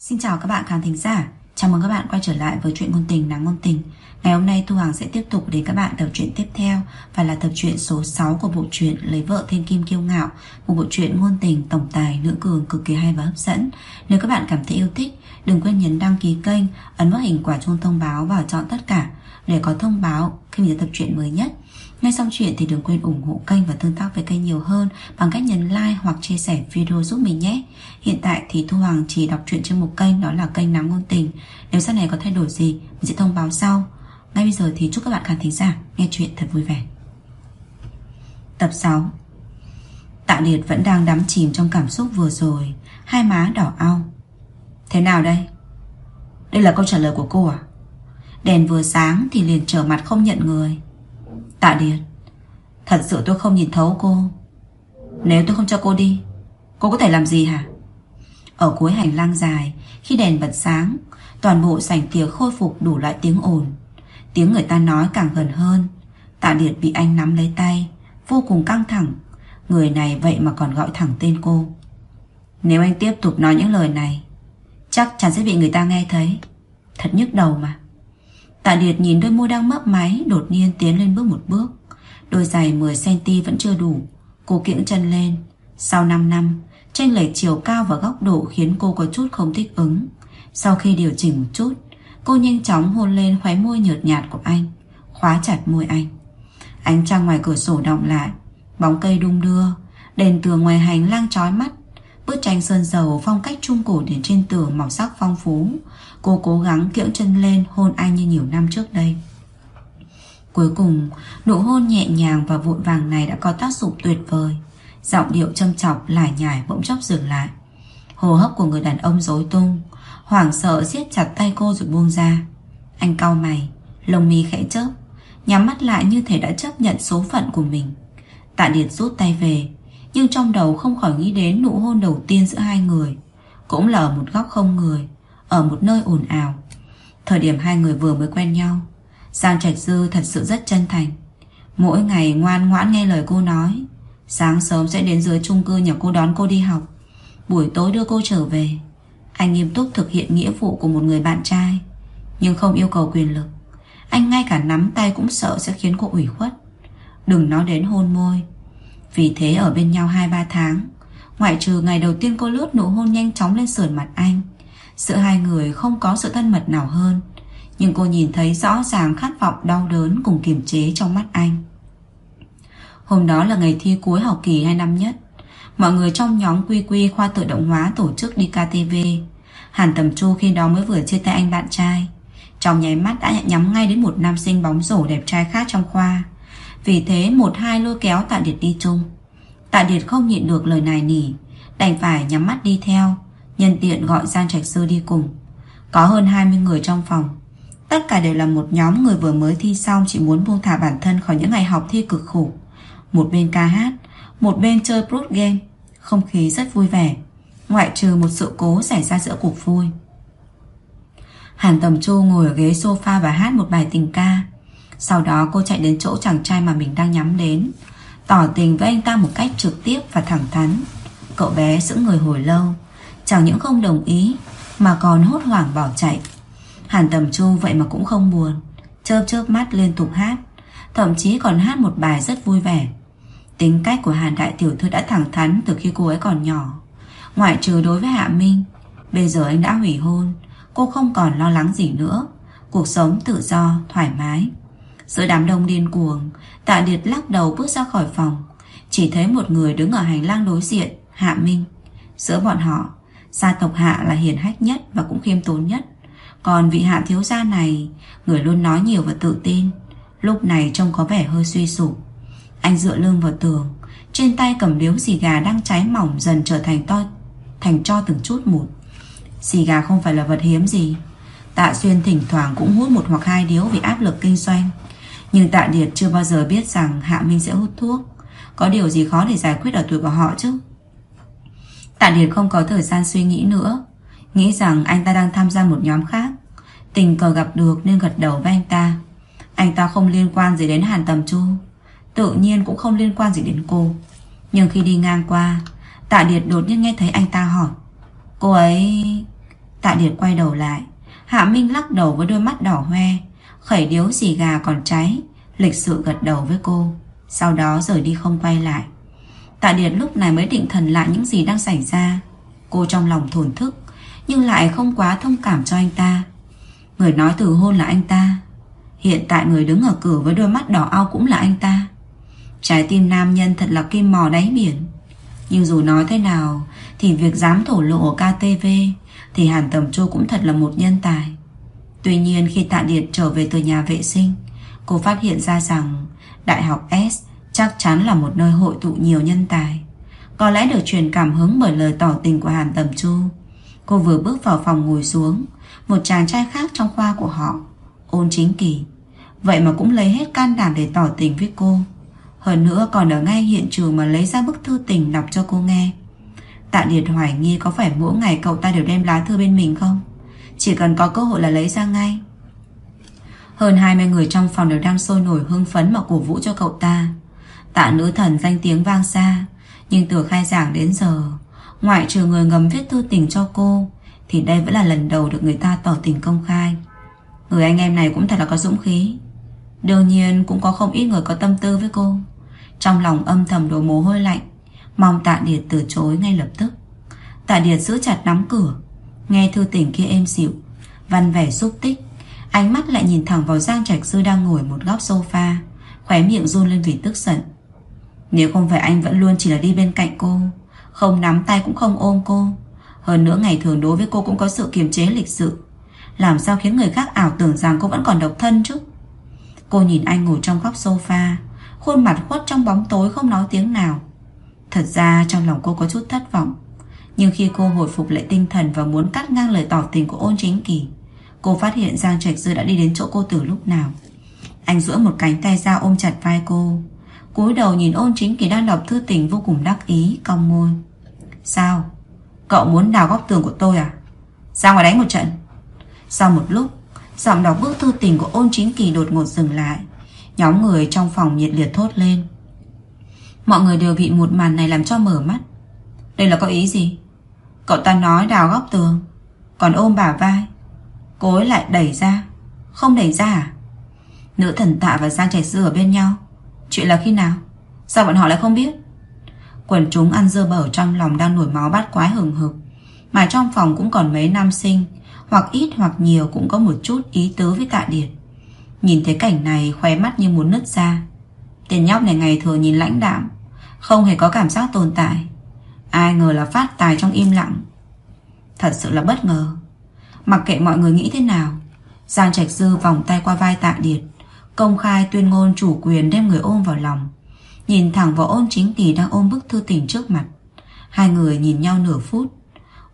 Xin chào các bạn khán thính giả. Chào mừng các bạn quay trở lại với chuyện ngôn tình nắng ngôn tình. Ngày hôm nay Thu Hằng sẽ tiếp tục đến các bạn tập truyện tiếp theo Và là tập truyện số 6 của bộ truyện Lấy vợ thiên kim kiêu ngạo, Một bộ truyện ngôn tình tổng tài nữ cường cực kỳ hay và hấp dẫn. Nếu các bạn cảm thấy yêu thích, Đừng quên nhấn đăng ký kênh, Ấn vào hình quả chuông thông báo và chọn tất cả Để có thông báo khi mình tập truyện mới nhất. Ngay xong chuyện thì đừng quên ủng hộ kênh và tương tác với kênh nhiều hơn bằng cách nhấn like hoặc chia sẻ video giúp mình nhé. Hiện tại thì Thu Hoàng chỉ đọc truyện trên một kênh, đó là kênh Nắng Ngôn Tình. Nếu sau này có thay đổi gì, mình sẽ thông báo sau. Ngay bây giờ thì chúc các bạn khán thính giả nghe chuyện thật vui vẻ. Tập 6 Tạ Liệt vẫn đang đắm chìm trong cảm xúc vừa rồi, Hai má đỏ ao Thế nào đây? Đây là câu trả lời của cô à? Đèn vừa sáng thì liền trở mặt không nhận người Tạ Điệt Thật sự tôi không nhìn thấu cô. Nếu tôi không cho cô đi, Cô có thể làm gì hả? Ở cuối hành lang dài, Khi đèn bật sáng, Toàn bộ sảnh tiệc khôi phục đủ loại tiếng ồn. Tiếng người ta nói càng gần hơn. Tạ Điệt bị anh nắm lấy tay, Vô cùng căng thẳng. Người này vậy mà còn gọi thẳng tên cô. Nếu anh tiếp tục nói những lời này, Chắc chắn sẽ bị người ta nghe thấy. Thật nhức đầu mà. Tạ Điệt nhìn đôi môi đang mấp máy, Đột nhiên tiến lên bước một bước. Đôi giày 10cm vẫn chưa đủ. Cô kiễng chân lên. Sau 5 năm Tranh lệch chiều cao và góc độ khiến cô có chút không thích ứng. Sau khi điều chỉnh một chút, Cô nhanh chóng hôn lên khóe môi nhợt nhạt của anh, Khóa chặt môi anh. Ánh trăng ngoài cửa sổ động lại, Bóng cây đung đưa, Đèn tường ngoài hành lang chói mắt Bức tranh sơn dầu phong cách trung cổ đến trên tường màu sắc phong phú. Cô cố gắng kiễng chân lên, hôn anh như nhiều năm trước đây. Cuối cùng, Nụ hôn nhẹ nhàng và vội vàng này đã có tác dụng tuyệt vời. Giọng điệu châm chọc, lải nhải bỗng chốc dừng lại. Hồ hấp của người đàn ông rối tung. Hoảng sợ siết chặt tay cô rồi buông ra. Anh cau mày, Lông mi khẽ chớp, Nhắm mắt lại như thể đã chấp nhận số phận của mình. Tạ Điệt rút tay về nhưng trong đầu không khỏi nghĩ đến nụ hôn đầu tiên giữa hai người. Cũng là ở một góc không người, Ở một nơi ồn ào. Thời điểm hai người vừa mới quen nhau, Giang Trạch Dư thật sự rất chân thành. Mỗi ngày ngoan ngoãn nghe lời cô nói, Sáng sớm sẽ đến dưới chung cư nhà cô đón cô đi học. Buổi tối đưa cô trở về. Anh nghiêm túc thực hiện nghĩa vụ của một người bạn trai, Nhưng không yêu cầu quyền lực. Anh ngay cả nắm tay cũng sợ sẽ khiến cô ủy khuất. Đừng nói đến hôn môi vì thế ở bên nhau 2-3 tháng, Ngoại trừ ngày đầu tiên cô lướt nụ hôn nhanh chóng lên sườn mặt anh, Giữa hai người không có sự thân mật nào hơn, Nhưng cô nhìn thấy rõ ràng khát vọng đau đớn cùng kiềm chế trong mắt anh. Hôm đó là ngày thi cuối học kỳ 2 năm nhất, Mọi người trong nhóm quy quy khoa tự động hóa tổ chức đi KTV Hàn Tầm Chu khi đó mới vừa chia tay anh bạn trai, Trong nháy mắt đã nhắm ngay đến một nam sinh bóng rổ đẹp trai khác trong khoa. Vì thế một hai lôi kéo Tạ Điệt đi chung. Tạ Điệt không nhịn được lời này nỉ, Đành phải nhắm mắt đi theo. Nhân tiện gọi Giang Trạch Sư đi cùng. Có hơn 20 người trong phòng. Tất cả đều là một nhóm người vừa mới thi xong Chỉ muốn buông thả bản thân khỏi những ngày học thi cực khổ. Một bên ca hát, Một bên chơi brute game. Không khí rất vui vẻ, Ngoại trừ một sự cố xảy ra giữa cuộc vui. Hàn Tầm Chu ngồi ở ghế sofa và hát một bài tình ca. Sau đó cô chạy đến chỗ chàng trai mà mình đang nhắm đến. Tỏ tình với anh ta một cách trực tiếp và thẳng thắn. Cậu bé giữ người hồi lâu. Chẳng những không đồng ý Mà còn hốt hoảng bỏ chạy. Hàn Tầm Chu vậy mà cũng không buồn. Chớp chớp mắt liên tục hát. Thậm chí còn hát một bài rất vui vẻ. Tính cách của Hàn Đại Tiểu Thư đã thẳng thắn Từ khi cô ấy còn nhỏ. Ngoại trừ đối với Hạ Minh Bây giờ anh đã hủy hôn. Cô không còn lo lắng gì nữa. Cuộc sống tự do, thoải mái. Giữa đám đông điên cuồng, Tạ Điệt lắc đầu bước ra khỏi phòng. Chỉ thấy một người đứng ở hành lang đối diện, Hạ Minh. Giữa bọn họ, Gia tộc Hạ là hiền hách nhất và cũng khiêm tốn nhất. Còn vị Hạ thiếu gia này, Người luôn nói nhiều và tự tin. Lúc này trông có vẻ hơi suy sụp. Anh dựa lưng vào tường, Trên tay cầm điếu xì gà đang cháy mỏng Dần trở thành to, Thành cho từng chút một. Xì gà không phải là vật hiếm gì. Tạ Xuyên thỉnh thoảng cũng hút một hoặc hai điếu Vì áp lực kinh doanh. Nhưng Tạ Điệt chưa bao giờ biết rằng Hạ Minh sẽ hút thuốc. Có điều gì khó để giải quyết ở tuổi của họ chứ? Tạ Điệt không có thời gian suy nghĩ nữa. Nghĩ rằng anh ta đang tham gia một nhóm khác. Tình cờ gặp được nên gật đầu với anh ta. Anh ta không liên quan gì đến Hàn Tầm Chu. Tự nhiên cũng không liên quan gì đến cô. Nhưng khi đi ngang qua, Tạ Điệt đột nhiên nghe thấy anh ta hỏi. Cô ấy... Tạ Điệt quay đầu lại. Hạ Minh lắc đầu với đôi mắt đỏ hoe. Khẩy điếu xì gà còn cháy. Lịch sự gật đầu với cô. Sau đó rời đi không quay lại. Tạ Điệt lúc này mới định thần lại những gì đang xảy ra. Cô trong lòng thổn thức, Nhưng lại không quá thông cảm cho anh ta. Người nói từ hôn là anh ta. Hiện tại người đứng ở cửa với đôi mắt đỏ ao cũng là anh ta. Trái tim nam nhân thật là kim mò đáy biển. Nhưng dù nói thế nào, Thì việc dám thổ lộ ở KTV Thì Hàn Tầm Chu cũng thật là một nhân tài. Tuy nhiên khi Tạ Điệt trở về từ nhà vệ sinh, Cô phát hiện ra rằng Đại học S chắc chắn là một nơi hội tụ nhiều nhân tài. Có lẽ được truyền cảm hứng bởi lời tỏ tình của Hàn Tầm Chu, Cô vừa bước vào phòng ngồi xuống, Một chàng trai khác trong khoa của họ, Ôn chính kỳ. Vậy mà cũng lấy hết can đảm để tỏ tình với cô. Hơn nữa còn ở ngay hiện trường Mà lấy ra bức thư tình đọc cho cô nghe. Tạ Điệt hoài nghi có phải mỗi ngày cậu ta đều đem lá thư bên mình không? Chỉ cần có cơ hội là lấy ra ngay. Hơn 20 người trong phòng đều đang sôi nổi hưng phấn mà cổ vũ cho cậu ta. Tạ nữ thần danh tiếng vang xa, Nhưng từ khai giảng đến giờ, Ngoại trừ người ngầm viết thư tình cho cô, Thì đây vẫn là lần đầu được người ta tỏ tình công khai. Người anh em này cũng thật là có dũng khí. Đương nhiên cũng có không ít người có tâm tư với cô. Trong lòng âm thầm đổ mồ hôi lạnh, Mong tạ điệt từ chối ngay lập tức. Tạ điệt giữ chặt nắm cửa Nghe thư tình kia êm dịu. Văn vẻ xúc tích. Ánh mắt lại nhìn thẳng vào Giang Trạch Sư đang ngồi một góc sofa. Khóe miệng run lên vì tức giận. Nếu không phải anh vẫn luôn chỉ là đi bên cạnh cô, Không nắm tay cũng không ôm cô. Hơn nữa ngày thường đối với cô cũng có sự kiềm chế lịch sự. Làm sao khiến người khác ảo tưởng rằng cô vẫn còn độc thân chứ? Cô nhìn anh ngồi trong góc sofa, Khuôn mặt khuất trong bóng tối không nói tiếng nào. Thật ra trong lòng cô có chút thất vọng. Nhưng khi cô hồi phục lại tinh thần Và muốn cắt ngang lời tỏ tình của ôn chính kỳ, Cô phát hiện Giang Trạch Dư đã đi đến chỗ cô từ lúc nào. Anh duỗi một cánh tay ra ôm chặt vai cô, cúi đầu nhìn ôn chính kỳ đang đọc thư tình vô cùng đắc ý, Cong môi. Sao? Cậu muốn đào góc tường của tôi à? Ra ngoài đánh một trận. Sau một lúc, Giọng đọc bức thư tình của ôn chính kỳ đột ngột dừng lại. Nhóm người trong phòng nhiệt liệt thốt lên. Mọi người đều bị một màn này làm cho mở mắt. Đây là có ý gì? Cậu ta nói đào góc tường. Còn ôm bà vai. Cô ấy lại đẩy ra. Không đẩy ra à? Nữ thần tạ và Giang Trạch Sư ở bên nhau. Chuyện là khi nào? Sao bọn họ lại không biết? Quần chúng ăn dơ bở trong lòng đang nổi máu bát quái hừng hực. Mà trong phòng cũng còn mấy nam sinh. Hoặc ít hoặc nhiều cũng có một chút ý tứ với tạ điệt Nhìn thấy cảnh này, khóe mắt như muốn nứt ra. Tên nhóc này ngày thường nhìn lãnh đạm. Không hề có cảm giác tồn tại. Ai ngờ là phát tài trong im lặng. Thật sự là bất ngờ. Mặc kệ mọi người nghĩ thế nào, Giang Trạch Dư vòng tay qua vai tạ điệt, Công khai tuyên ngôn chủ quyền đem người ôm vào lòng, Nhìn thẳng vào ôn chính kỳ đang ôm bức thư tình trước mặt. Hai người nhìn nhau nửa phút.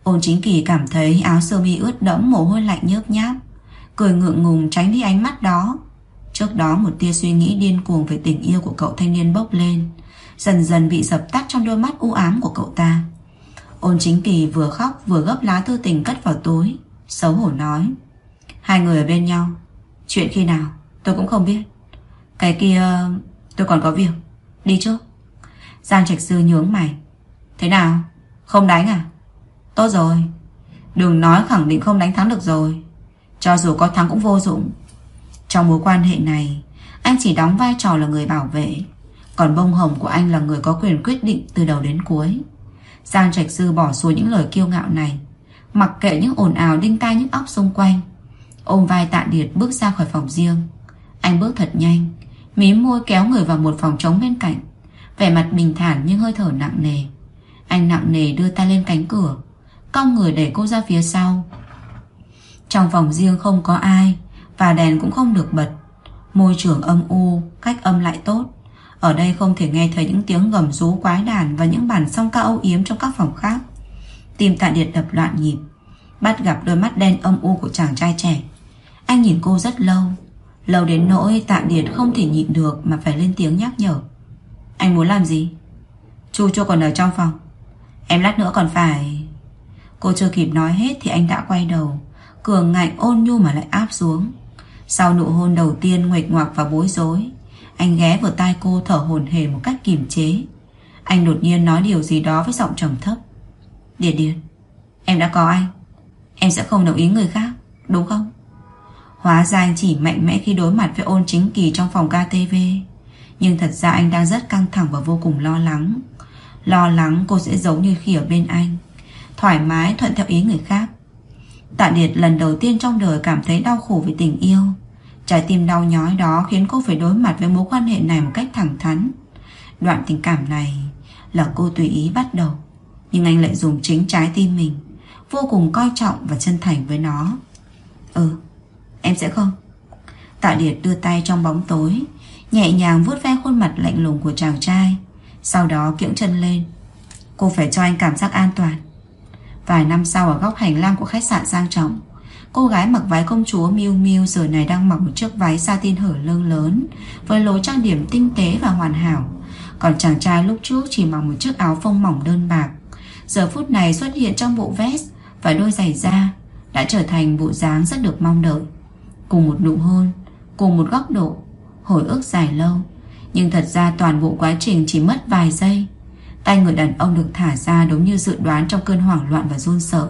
Ôn chính kỳ cảm thấy áo sơ mi ướt đẫm mồ hôi lạnh nhớp nháp, Cười ngượng ngùng tránh đi ánh mắt đó. Trước đó một tia suy nghĩ điên cuồng về tình yêu của cậu thanh niên bốc lên Dần dần bị dập tắt trong đôi mắt u ám của cậu ta. Ôn chính kỳ vừa khóc vừa gấp lá thư tình cất vào túi, Xấu hổ nói, Hai người ở bên nhau, Chuyện khi nào tôi cũng không biết. Cái kia, tôi còn có việc, Đi trước. Giang Trạch Sư nhướng mày, Thế nào? Không đánh à? Tốt rồi, Đừng nói khẳng định không đánh thắng được rồi. Cho dù có thắng cũng vô dụng. Trong mối quan hệ này, Anh chỉ đóng vai trò là người bảo vệ còn bông hồng của anh là người có quyền quyết định Từ đầu đến cuối. Giang Trạch Sư bỏ xuống những lời kiêu ngạo này, Mặc kệ những ồn ào đinh tai những óc xung quanh. Ôm vai tạ điệt bước ra khỏi phòng riêng. Anh bước thật nhanh, Mí môi kéo người vào một phòng trống bên cạnh. Vẻ mặt bình thản nhưng hơi thở nặng nề. Anh nặng nề đưa tay lên cánh cửa, Cong người đẩy cô ra phía sau. Trong phòng riêng không có ai Và đèn cũng không được bật. Môi trường âm u, Cách âm lại tốt. Ở đây không thể nghe thấy những tiếng gầm rú quái đàn Và những bản song ca âu yếm trong các phòng khác. Tim tạ điệt đập loạn nhịp, Bắt gặp đôi mắt đen âm u của chàng trai trẻ. Anh nhìn cô rất lâu Lâu đến nỗi tạ điệt không thể nhịn được Mà phải lên tiếng nhắc nhở. Anh muốn làm gì? Chu cho còn ở trong phòng. Em lát nữa còn phải Cô chưa kịp nói hết thì anh đã quay đầu, Cường ngạnh ôn nhu mà lại áp xuống. Sau nụ hôn đầu tiên nguệch ngoạc và bối rối anh ghé vào tai cô thở hồn hề một cách kiềm chế. Anh đột nhiên nói điều gì đó với giọng trầm thấp. Điền điền, Em đã có anh. Em sẽ không đồng ý người khác, Đúng không? Hóa ra anh chỉ mạnh mẽ khi đối mặt với ôn chính kỳ trong phòng KTV Nhưng thật ra anh đang rất căng thẳng và vô cùng lo lắng. Lo lắng cô sẽ giống như khi ở bên anh, Thoải mái thuận theo ý người khác. Tạ Điệt lần đầu tiên trong đời cảm thấy đau khổ vì tình yêu. Trái tim đau nhói đó khiến cô phải đối mặt với mối quan hệ này một cách thẳng thắn. Đoạn tình cảm này là cô tùy ý bắt đầu, Nhưng anh lại dùng chính trái tim mình, Vô cùng coi trọng và chân thành với nó. Ừ Em sẽ không. Tạ Điệt đưa tay trong bóng tối, Nhẹ nhàng vuốt ve khuôn mặt lạnh lùng của chàng trai, Sau đó kiễng chân lên. Cô phải cho anh cảm giác an toàn. Vài năm sau ở góc hành lang của khách sạn sang trọng Cô gái mặc váy công chúa Miu Miu giờ này đang mặc một chiếc váy satin hở lưng lớn với lối trang điểm tinh tế và hoàn hảo. Còn chàng trai lúc trước chỉ mặc một chiếc áo phông mỏng đơn bạc. Giờ phút này xuất hiện trong bộ vest và đôi giày da đã trở thành bộ dáng rất được mong đợi. Cùng một nụ hôn, cùng một góc độ, hồi ức dài lâu. Nhưng thật ra toàn bộ quá trình chỉ mất vài giây. Tay người đàn ông được thả ra đúng như dự đoán trong cơn hoảng loạn và run sợ.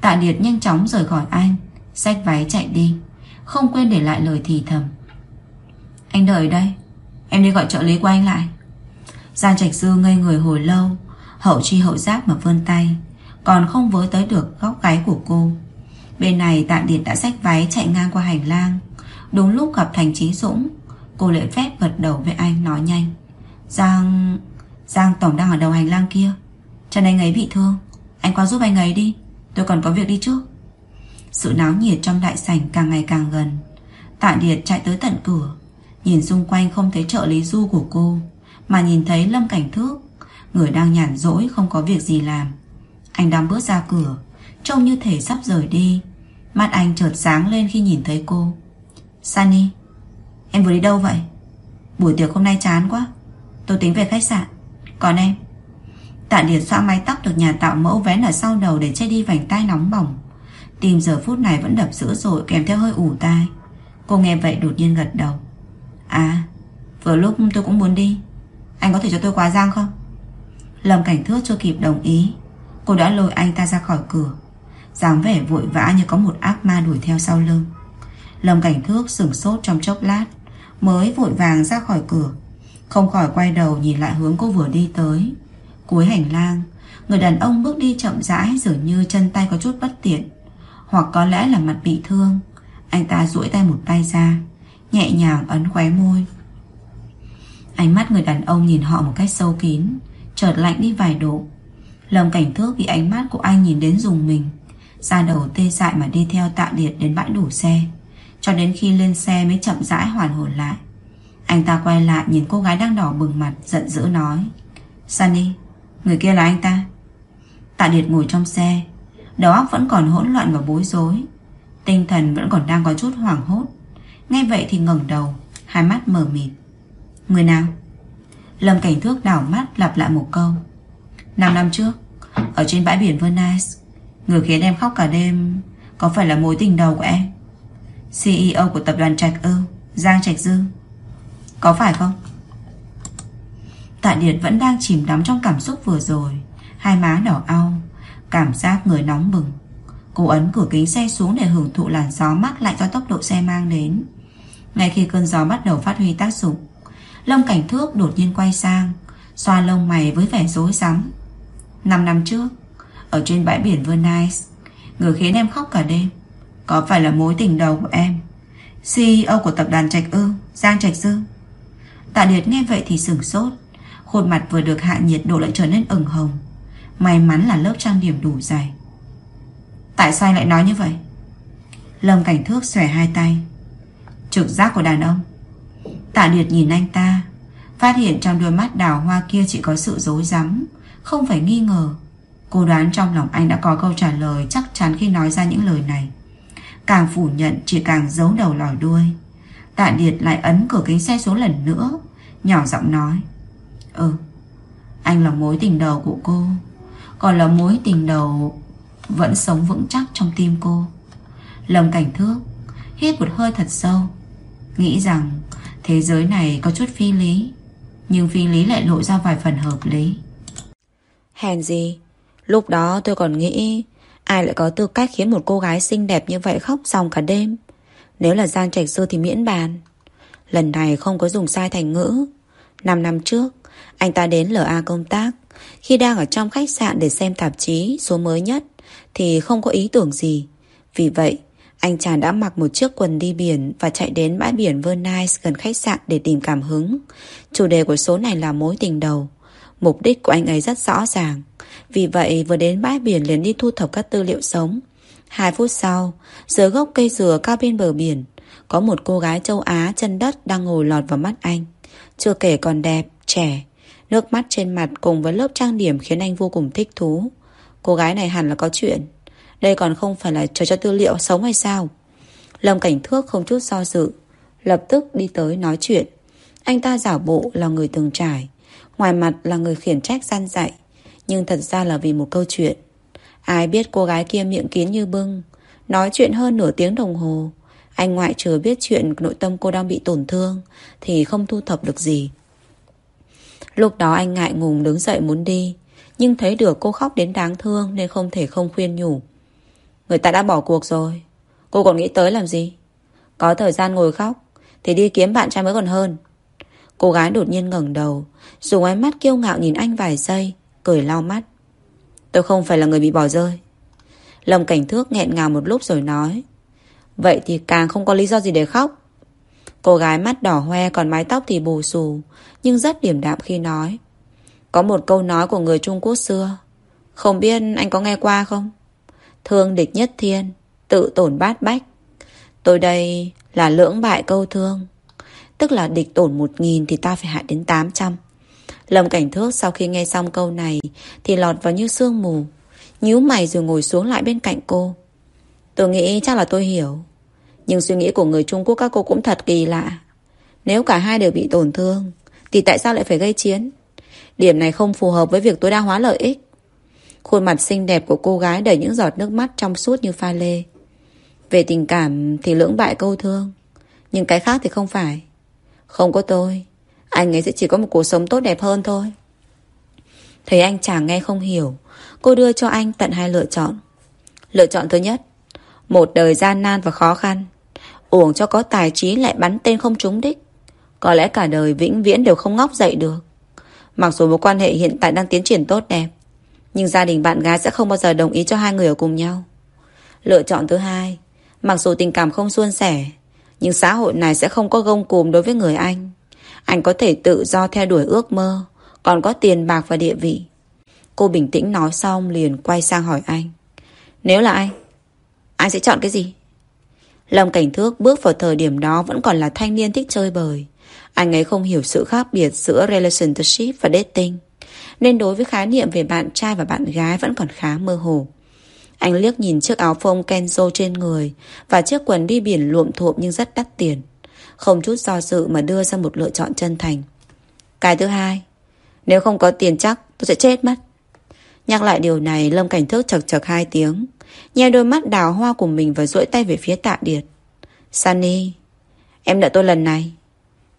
Tạ Điệt nhanh chóng rời khỏi anh Xách váy chạy đi. Không quên để lại lời thì thầm. Anh đợi đây. Em đi gọi trợ lý của anh lại. Giang Trạch Dư ngây người hồi lâu. Hậu chi hậu giác mà vươn tay. Còn không với tới được góc gáy của cô. Bên này Tạ Điệt đã xách váy chạy ngang qua hành lang. Đúng lúc gặp Thành Trí Dũng, Cô lễ phép gật đầu với anh nói nhanh. Giang... Giang Tổng đang ở đầu hành lang kia. Chân anh ấy bị thương. Anh qua giúp anh ấy đi. Tôi còn có việc đi trước. Sự náo nhiệt trong đại sảnh càng ngày càng gần. Tạ Điệt chạy tới tận cửa, Nhìn xung quanh không thấy trợ lý du của cô, Mà nhìn thấy Lâm Cảnh Thước. Người đang nhàn rỗi không có việc gì làm. Anh đang bước ra cửa, Trông như thể sắp rời đi. Mắt anh chợt sáng lên khi nhìn thấy cô. Sunny, Em vừa đi đâu vậy? Buổi tiệc hôm nay chán quá. Tôi tính về khách sạn. Còn em? Tạ Điệt xoa mái tóc được nhà tạo mẫu vén ở sau đầu để che đi vành tai nóng bỏng. Tim giờ phút này vẫn đập dữ dội kèm theo hơi ủ tai. Cô nghe vậy đột nhiên gật đầu. À, vừa lúc tôi cũng muốn đi. Anh có thể cho tôi qua giang không? Lâm cảnh thước chưa kịp đồng ý. Cô đã lôi anh ta ra khỏi cửa. dáng vẻ vội vã như có một ác ma đuổi theo sau lưng. Lâm cảnh thước sửng sốt trong chốc lát. Mới vội vàng ra khỏi cửa. Không khỏi quay đầu nhìn lại hướng cô vừa đi tới. Cuối hành lang Người đàn ông bước đi chậm rãi Dường như chân tay có chút bất tiện hoặc có lẽ là mặt bị thương. Anh ta duỗi tay một tay ra, Nhẹ nhàng ấn khóe môi. Ánh mắt người đàn ông nhìn họ một cách sâu kín, Chợt lạnh đi vài độ. Lòng cảnh thước bị ánh mắt của anh nhìn đến dùng mình ra đầu tê dại mà đi theo tạ điệt đến bãi đủ xe, Cho đến khi lên xe mới chậm rãi hoàn hồn lại. Anh ta quay lại nhìn cô gái đang đỏ bừng mặt, Giận dữ nói, Sunny, Người kia là anh ta. Tạ Điệt ngồi trong xe Đầu óc vẫn còn hỗn loạn và bối rối. Tinh thần vẫn còn đang có chút hoảng hốt. Ngay vậy thì ngẩng đầu, Hai mắt mở mịt. Người nào? Lâm Cảnh Thước đảo mắt lặp lại một câu. Năm năm trước, Ở trên bãi biển Venice, Người khiến em khóc cả đêm Có phải là mối tình đầu của em? CEO của tập đoàn Trạch Ư, Giang Trạch Dư. Có phải không? Tạ Điệt vẫn đang chìm đắm trong cảm xúc vừa rồi, Hai má đỏ ao. Cảm giác người nóng bừng. Cô ấn cửa kính xe xuống để hưởng thụ làn gió mát lạnh do tốc độ xe mang đến. Ngay khi cơn gió bắt đầu phát huy tác dụng, lông Cảnh Thước đột nhiên quay sang, Xoa lông mày với vẻ rối rắm. Năm năm trước, Ở trên bãi biển Venice, Người khiến em khóc cả đêm. Có phải là mối tình đầu của em? CEO của tập đoàn Trạch Ư, Giang Trạch Dương. Tạ Điệt nghe vậy thì sửng sốt, Khuôn mặt vừa được hạ nhiệt độ lại trở nên ửng hồng. May mắn là lớp trang điểm đủ dày. Tại sao anh lại nói như vậy? Lâm cảnh thước xòe hai tay. Trực giác của đàn ông. Tạ Điệt nhìn anh ta, Phát hiện trong đôi mắt đào hoa kia chỉ có sự dối rắm, Không phải nghi ngờ. Cô đoán trong lòng anh đã có câu trả lời Chắc chắn khi nói ra những lời này. Càng phủ nhận chỉ càng giấu đầu lòi đuôi. Tạ Điệt lại ấn cửa kính xe xuống lần nữa, Nhỏ giọng nói Ừ Anh là mối tình đầu của cô. Còn là mối tình đầu Vẫn sống vững chắc trong tim cô. Lâm cảnh thước Hít một hơi thật sâu, Nghĩ rằng thế giới này có chút phi lý, Nhưng phi lý lại lộ ra vài phần hợp lý. Hèn gì? Lúc đó tôi còn nghĩ Ai lại có tư cách khiến một cô gái xinh đẹp như vậy khóc dòng cả đêm. Nếu là Giang Trạch Sư thì miễn bàn. Lần này không có dùng sai thành ngữ. 5 năm trước, Anh ta đến LA công tác. Khi đang ở trong khách sạn để xem tạp chí Số mới nhất Thì không có ý tưởng gì. Vì vậy anh chàng đã mặc một chiếc quần đi biển Và chạy đến bãi biển Vernice gần khách sạn để tìm cảm hứng. Chủ đề của số này là mối tình đầu. Mục đích của anh ấy rất rõ ràng. Vì vậy vừa đến bãi biển liền đi thu thập các tư liệu sống. Hai phút sau Dưới gốc cây dừa cao bên bờ biển Có một cô gái châu Á chân đất Đang ngồi lọt vào mắt anh. Chưa kể còn đẹp, trẻ Nước mắt trên mặt cùng với lớp trang điểm Khiến anh vô cùng thích thú. Cô gái này hẳn là có chuyện. Đây còn không phải là chờ cho tư liệu sống hay sao? Lâm Cảnh Thước không chút do dự, Lập tức đi tới nói chuyện. Anh ta giả bộ là người từng trải, Ngoài mặt là người khiển trách gian dạy, Nhưng thật ra là vì một câu chuyện. Ai biết cô gái kia miệng kín như bưng, Nói chuyện hơn nửa tiếng đồng hồ. Anh ngoại trừ biết chuyện nội tâm cô đang bị tổn thương Thì không thu thập được gì. Lúc đó anh ngại ngùng đứng dậy muốn đi, Nhưng thấy được cô khóc đến đáng thương Nên không thể không khuyên nhủ. Người ta đã bỏ cuộc rồi, Cô còn nghĩ tới làm gì? Có thời gian ngồi khóc Thì đi kiếm bạn trai mới còn hơn. Cô gái đột nhiên ngẩng đầu, Dùng ánh mắt kiêu ngạo nhìn anh vài giây, Cười lau mắt. Tôi không phải là người bị bỏ rơi. Lâm cảnh thước nghẹn ngào một lúc rồi nói, Vậy thì càng không có lý do gì để khóc. Cô gái mắt đỏ hoe Còn mái tóc thì bù xù, Nhưng rất điểm đạm khi nói. Có một câu nói của người Trung Quốc xưa, Không biết anh có nghe qua không? Thương địch nhất thiên, Tự tổn bát bách. Tôi đây là lưỡng bại câu thương, Tức là địch tổn một nghìn Thì ta phải hại đến tám trăm. Lâm Cảnh Thước sau khi nghe xong câu này Thì lọt vào như sương mù, nhíu mày rồi ngồi xuống lại bên cạnh cô. Tôi nghĩ chắc là tôi hiểu. Nhưng suy nghĩ của người Trung Quốc các cô cũng thật kỳ lạ. Nếu cả hai đều bị tổn thương, Thì tại sao lại phải gây chiến? Điểm này không phù hợp với việc tối đa hóa lợi ích. Khuôn mặt xinh đẹp của cô gái Đầy những giọt nước mắt trong suốt như pha lê. Về tình cảm thì lưỡng bại câu thương, Nhưng cái khác thì không phải. Không có tôi, anh ấy sẽ chỉ có một cuộc sống tốt đẹp hơn thôi. Thấy anh chàng nghe không hiểu, Cô đưa cho anh tận hai lựa chọn. Lựa chọn thứ nhất, Một đời gian nan và khó khăn. Uổng cho có tài trí lại bắn tên không trúng đích. Có lẽ cả đời vĩnh viễn đều không ngóc dậy được. Mặc dù mối quan hệ hiện tại đang tiến triển tốt đẹp, Nhưng gia đình bạn gái sẽ không bao giờ đồng ý cho hai người ở cùng nhau. Lựa chọn thứ hai, Mặc dù tình cảm không suôn sẻ, Nhưng xã hội này sẽ không có gông cùm đối với người anh. Anh có thể tự do theo đuổi ước mơ, Còn có tiền bạc và địa vị. Cô bình tĩnh nói xong liền quay sang hỏi anh. Nếu là anh Anh sẽ chọn cái gì? Lâm Cảnh Thước bước vào thời điểm đó Vẫn còn là thanh niên thích chơi bời. Anh ấy không hiểu sự khác biệt Giữa relationship và dating, Nên đối với khái niệm về bạn trai và bạn gái Vẫn còn khá mơ hồ. Anh liếc nhìn chiếc áo phông Kenzo trên người Và chiếc quần đi biển luộm thuộm nhưng rất đắt tiền. Không chút do dự mà đưa ra một lựa chọn chân thành. Cái thứ hai, Nếu không có tiền chắc tôi sẽ chết mất. Nhắc lại điều này, Lâm Cảnh Thước chật chật hai tiếng. Nheo đôi mắt đào hoa của mình Và duỗi tay về phía tạ điệt. Sunny, Em đợi tôi lần này.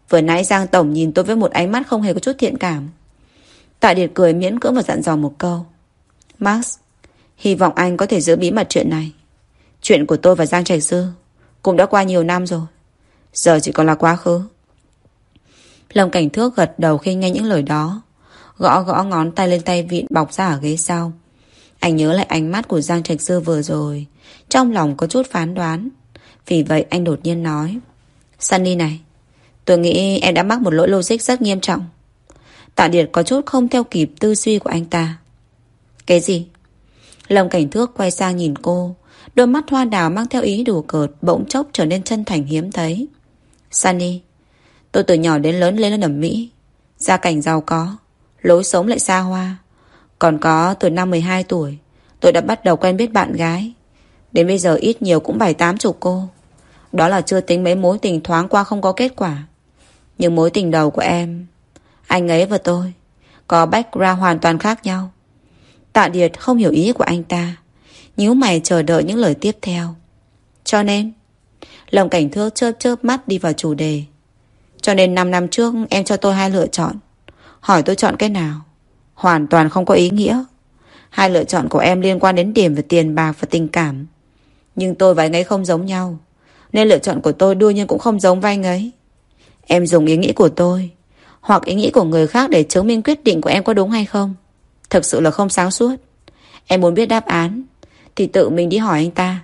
Vừa nãy Giang Tổng nhìn tôi với một ánh mắt không hề có chút thiện cảm. Tạ Điệt cười miễn cưỡng và dặn dò một câu. Max, Hy vọng anh có thể giữ bí mật chuyện này. Chuyện của tôi và Giang Trạch Sư Cũng đã qua nhiều năm rồi. Giờ chỉ còn là quá khứ. Lâm Cảnh Thước gật đầu khi nghe những lời đó, Gõ gõ ngón tay lên tay vịn bọc ra ở ghế sau. Anh nhớ lại ánh mắt của Giang Trạch Sư vừa rồi. Trong lòng có chút phán đoán. Vì vậy anh đột nhiên nói, Sunny này, Tôi nghĩ em đã mắc một lỗi logic rất nghiêm trọng. Tạ Điệt có chút không theo kịp tư duy của anh ta. Cái gì? Lâm Cảnh Thước quay sang nhìn cô. Đôi mắt hoa đào mang theo ý đùa cợt Bỗng chốc trở nên chân thành hiếm thấy. Sunny, Tôi từ nhỏ đến lớn lên ở Mỹ. Gia cảnh giàu có, Lối sống lại xa hoa. Còn có, từ năm 12 tuổi, Tôi đã bắt đầu quen biết bạn gái Đến bây giờ ít nhiều cũng bảy tám chục cô Đó là chưa tính mấy mối tình thoáng qua không có kết quả Nhưng mối tình đầu của em, Anh ấy và tôi, Có background hoàn toàn khác nhau Tạ Điệt không hiểu ý của anh ta, nhíu mày chờ đợi những lời tiếp theo Cho nên Lòng Cảnh Thước chớp chớp mắt đi vào chủ đề. Cho nên 5 năm trước, em cho tôi hai lựa chọn. Hỏi tôi chọn cái nào? Hoàn toàn không có ý nghĩa. Hai lựa chọn của em liên quan đến điểm về tiền bạc và tình cảm. Nhưng tôi và anh ấy không giống nhau. Nên lựa chọn của tôi đương nhiên cũng không giống với anh ấy. Em dùng ý nghĩ của tôi, hoặc ý nghĩ của người khác để chứng minh quyết định của em có đúng hay không. Thực sự là không sáng suốt. Em muốn biết đáp án, thì tự mình đi hỏi anh ta.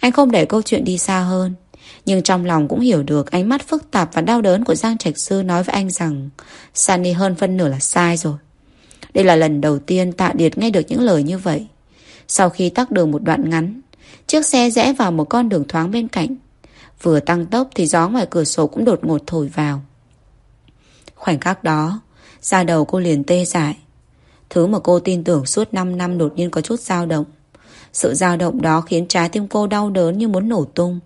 Anh không để câu chuyện đi xa hơn. Nhưng trong lòng cũng hiểu được ánh mắt phức tạp và đau đớn của Giang Trạch Sư nói với anh rằng, Sunny hơn phân nửa là sai rồi. Đây là lần đầu tiên Tạ Điệt nghe được những lời như vậy. Sau khi tắc đường một đoạn ngắn, chiếc xe rẽ vào một con đường thoáng bên cạnh. Vừa tăng tốc thì gió ngoài cửa sổ cũng đột ngột thổi vào. Khoảnh khắc đó, da đầu cô liền tê dại. Thứ mà cô tin tưởng suốt 5 năm đột nhiên có chút dao động. Sự dao động đó khiến trái tim cô đau đớn như muốn nổ tung.